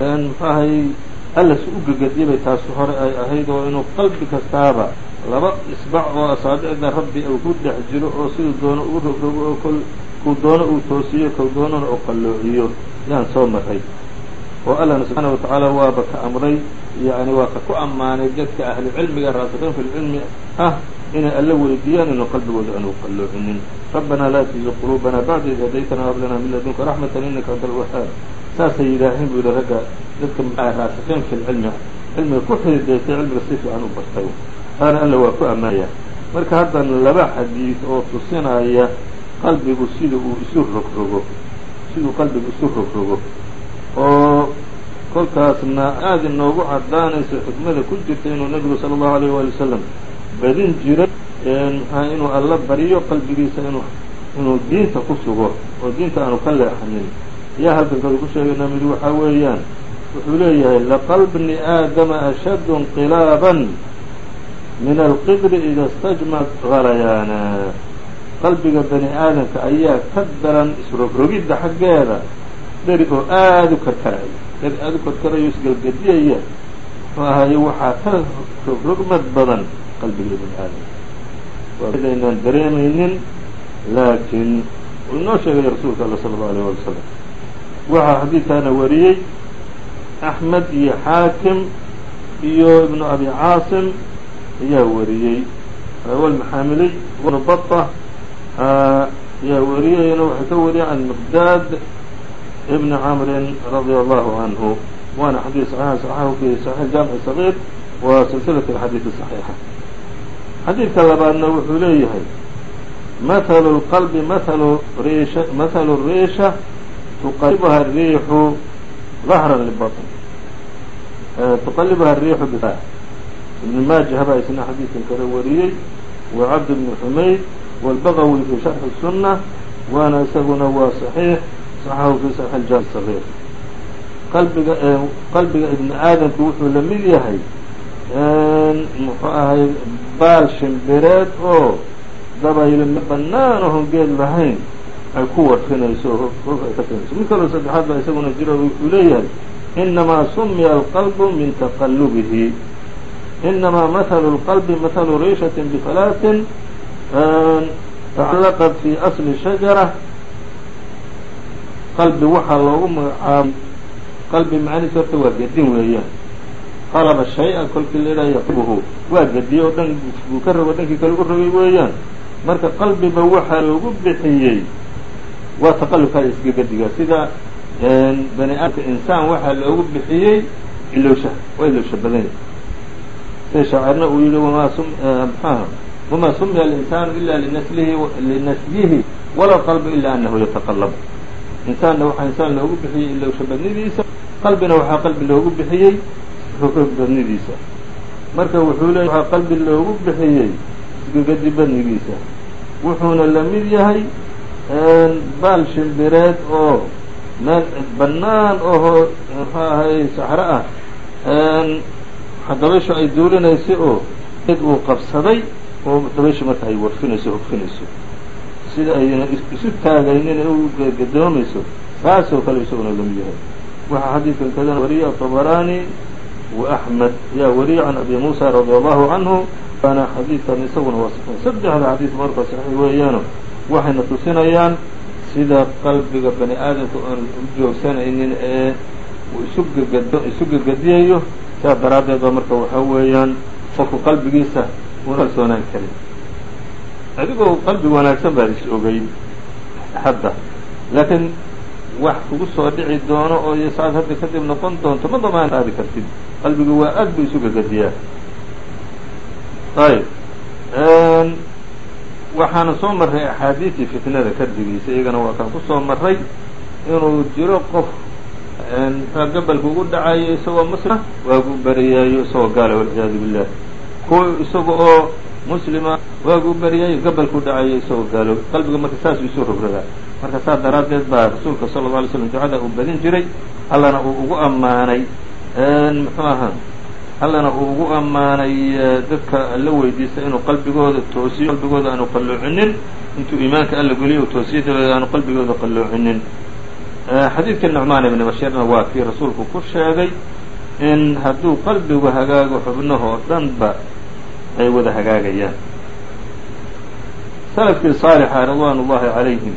muxuu ahayey alla si u gagadiyay bay taasi hore ay ahayd oo inuu qalbi kastaaba laba isbac oo asaabicda rabbi uu ku dhex jiro oo siduu doono u rogrogo oo kol kuu doono uu toosiyo kow doonana u qalloociyo yaan soo maray oo allahna subxaana watacaala waaba ka amray yani waa ka ku ammaanay dadka ahlu cilmiga raasikiin fi lcilmi ah inay alla weydiiyaan inuu qalbigooda aanu qalloocinin. Rabbanaa laa tuzig quluubana bacda id hadaytana hab lanaa min ladunka raxmatan inaka anta alwahaab saasay yidhaaheen buu yihi ragga dadka raasikiin fi lcilmi cilmiga ku xididaystay cilmiga si fiican u bartay. Taana alla waa ku ammaanaya. Marka haddana laba xadiid oo tusinaya qalbigu sida uu isu rogrogo siduu qalbigu isu rogrogo oo kolkaasna aada inoogu caddaanayso xikmada ku jirta inuu nebigu sala allahu alayh waali wasalam badin jiray maxaa inuu alla bariyo qalbigiisa inu inuu diinta ku sugo oo diinta aanu ka leexanin yaa halkan kadu ku sheegaynaa mid waxaa weeyaan wuxuu leeyahay laqalb bni aadama ashaddu inqilaaban min alqidri ida stajmac halayaana qalbiga bani aadamka ayaa ka daran isrogrogidda xaggeeda dheri oo aada u karkaraya dheri aada u karkarayo isgelgediyaya muxuu ahaye waxaa ka rogrogmad badan qalbiga bani aadamka. Aynaan dareemaynin laakiin uu inoo sheegaya rasuulka alla sala allau alayh wali wasalam waxaa xadiidkaana wariyey axmed iyo xaakim iyo ibnu abi caasim ayaa wariyey walmaxaamiliy ibnu bata ayaa wariyayna waxay ka wariyay can miqdaad ibn camrin radia allahu canhu waana xadiid saxiixa saxaxu fi saxiix jaamic sagiir wa silsilat alxadiid saxiixa. Xadiidka labaadna wuxuu leeyahay mathalu lqalbi mathalu riisha mathalu riisha tuqalibuha الriixu dahran libaطn tuqalibuha الriixu b ibn maaja baa isna xadiidkan kale wariyey wa cabd bn xumayd wاlbagawi fi sharxi الsunة waana isaguna waa صaxiix صaxahu fi saxiix aljaami sagiir qalbiga qalbiga ibni aadamku wuxuu la mid yahay muxuu ahay baal shimbireed oo dabaylma banaan oon geed lahayn ay ku warfinayso kolka ay ka tinayso mid kaloo saddexaad baa isaguna jiro wuxuu leeyahay inamaa sumiya alqalbu min taqalubihi inamaa mathalu اlqalbi mathalu riishatin bifalaatin tacallaqat fi asli shajara qalbi waxaa loogu magacaabay qalbi macnihiis horta waa gedin weeyaan qalaba shay-a kolkii la idhaha yaqbuhu waa gediye oo dhan buu ka rogo dhankii kale u rogay weeyaan marka qalbiba waxaa loogu bixiyey waa taqalubkaa isgagadiga sida bani aadamka insaan waxaa loogu bixiyey ilowsha waa ilowsha badanya sida shaacirna uu yihi wamaa sum maxaaha wamaa sumiya alinsaanu ila linaslihi linasyihi wala qalbu ila anahu yataqalab insaanna waxaa insaan loogu bixiyey ilowsha badnidiisa qalbina waxaa qalbi loogu bixiyey rogrog badnidiisa. Marka wuxuu leeya waxaa qalbi loogu bixiyey isgagadi badnigiisa wuxuuna la yahay baal shimbireed oo meel bannaan ohoo muxuu ahay saxro ah. Dabayshu ay duulinaysay oo mid uu qabsaday oo dabayshu marka ay warfinayso hogfinayso sida ayna isu taagaynin ee u gadoomayso saasoo kale isaguna la mid yahay. Waxaa xadiidkan kadana wariyay aطabaraani wa axmed yaa wariyay can abi muusa radia allahu canhu waana xadiidkan isaguna waa saxiix saddexda xadiid marka saxiix weeyaano waxayna tusinayaan sida qalbiga bani aadamka oon u joogsanaynin ee uu isu gagado isu gagadiyayo. Saa daraaddeed ba marka waxaa weeyaan qofku qalbigiisa una karin. Adigoo qalbi wanaagsan baad is ogeyn hadda. Laakiin wax kugu soo dhici doono oo iyo saad hadda kadib noqon doonto ma damaan aadi kartid. Qalbigu waa aad buu isu gagadiyaa. Ayb waxaana soo marray axaadiidii fitnada kardigiisa iyagana waa kaan ku soo marray inuu jiro qof gabalka ugu dhacayo isagoo muslima waagu bariyaayo isagoo gaala walciyaadu billah kuwa isaga oo muslima waagu baryaayo gabalku dhacayo isagoo gaalo. Qalbiga marka saasuu isu rogradaa marka saas daraaddeed baa rasuulka sala alla alay slam ducada uu badin jiray allana uu ugu ammaanay. Muxuu ahaa allana uu ugu ammaanay dadka la weydiista inuu qalbigooda toosiyo qalbigooda aanu qalloocinin intuu iimaanka alla geliyo u toosiyo dabadeed aanu qalbigooda qalloocinin xadiidka nucmaan ibni bashiirna waa kii rasuulku ku sheegay in hadduu qalbigu hagaago xubnahoo dhanba ay wada hagaagayaan. Salafkii saalixa ridwaan ullahi calayhim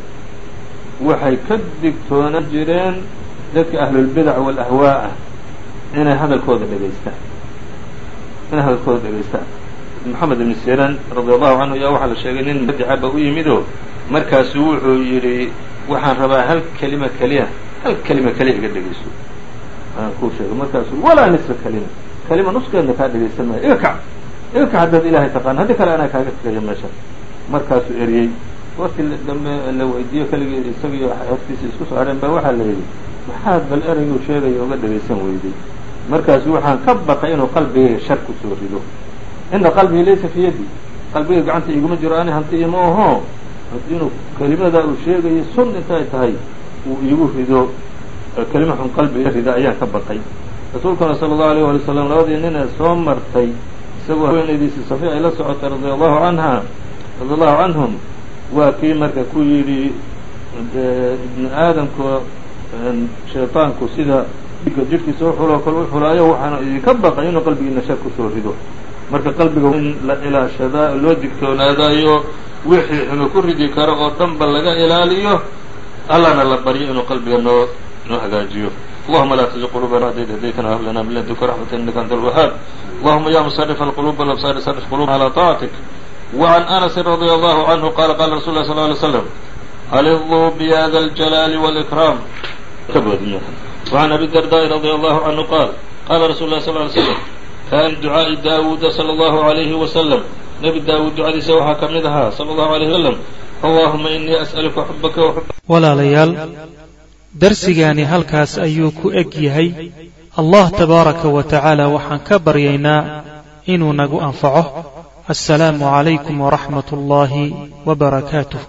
waxay ka digtoonan jireen dadka ahlulbidac waalahwaa ah inay hadalkooda dhegaystaan inay hadalkooda dhegaystaan moxamed ibn siran radi allahu canhu ayaa waxaa la sheegay nin madica ba u yimidoo markaasu wuxuu yidhi waxaan rabaa hal kelima keliya hal kelima keliya iga dhegayso. Aan kuu sheegay markaasu walaa nisfa kelima kelima nuskeedna kaa dhegaysan maayo iga kac iga kac haddaad ilaahay taqaana haddii kale anaa kaaga tegaya meesha. Markaasuu eriyey. Wakti dambe la weydiiyo keligii isagiyo hortiisa isku soo hadheen baa waxaa la yidhi maxaad bal ereyguu sheegaya oga dhegaysan weyday markaasu waxaan ka baqay inuu qalbigayga shar ku soo rido. Ina qalbii laysa fii yaddi qalbiga gacanta iguma jiro ani hanti ima aho inuu kelimadaa uu sheegayo sun intay tahay uu iigu rido. Kelima xun qalbiga rida ayaan ka baqay. Rasuulkuna sala allahu alayh wali wasalam labadii nin ee soo martay isagoo haweenaydiisii safiya ay la socotay radia allahu canha radia allahu canhum waa kii marka ku yidhi ibnu aadamku shayطaanku sida dhiga jidhkiisa uxuloo kale u xulaayo waxaana idinka baqay inuu qalbigiina shar kusoo rido marka qalbiga in la ilaashadaa loo digtoonaadayo wixii xunu ku ridi karo oo dhanba laga ilaaliyo allana la baryo inuu qalbiga noo noo hagaajiyo allahuma laa tزq qulubana bacd hadaytna hab lana min ladunka raxmata inaka anta alwahaab allahuma ya musرف الqلوب والأbصار صرف qلوبna عlى طاacتك وعn أنس رضي الله عنه qال qال رsuل الله صلى اه عليه وسلم ألضوا بhda الجلال والإكرام وعن أبي الدرداء رضي الله عنه qال qال رsuل الله صلى اه عليه وسلم kان دعاءi داوuda صلى الله عليه وسلم نبي daawuud ducadiisa waxaa ka mid ahaa صلى الله عليه وسلم اللهma إنii أسألka حبka وحب
walaalayaal darsigaani halkaas ayuu ku eg yahay allah tabaaraka wa tacaala waxaan ka baryaynaa inuu nagu anfaco assalaamu calaykum waraxmat ullaahi wa barakaatuh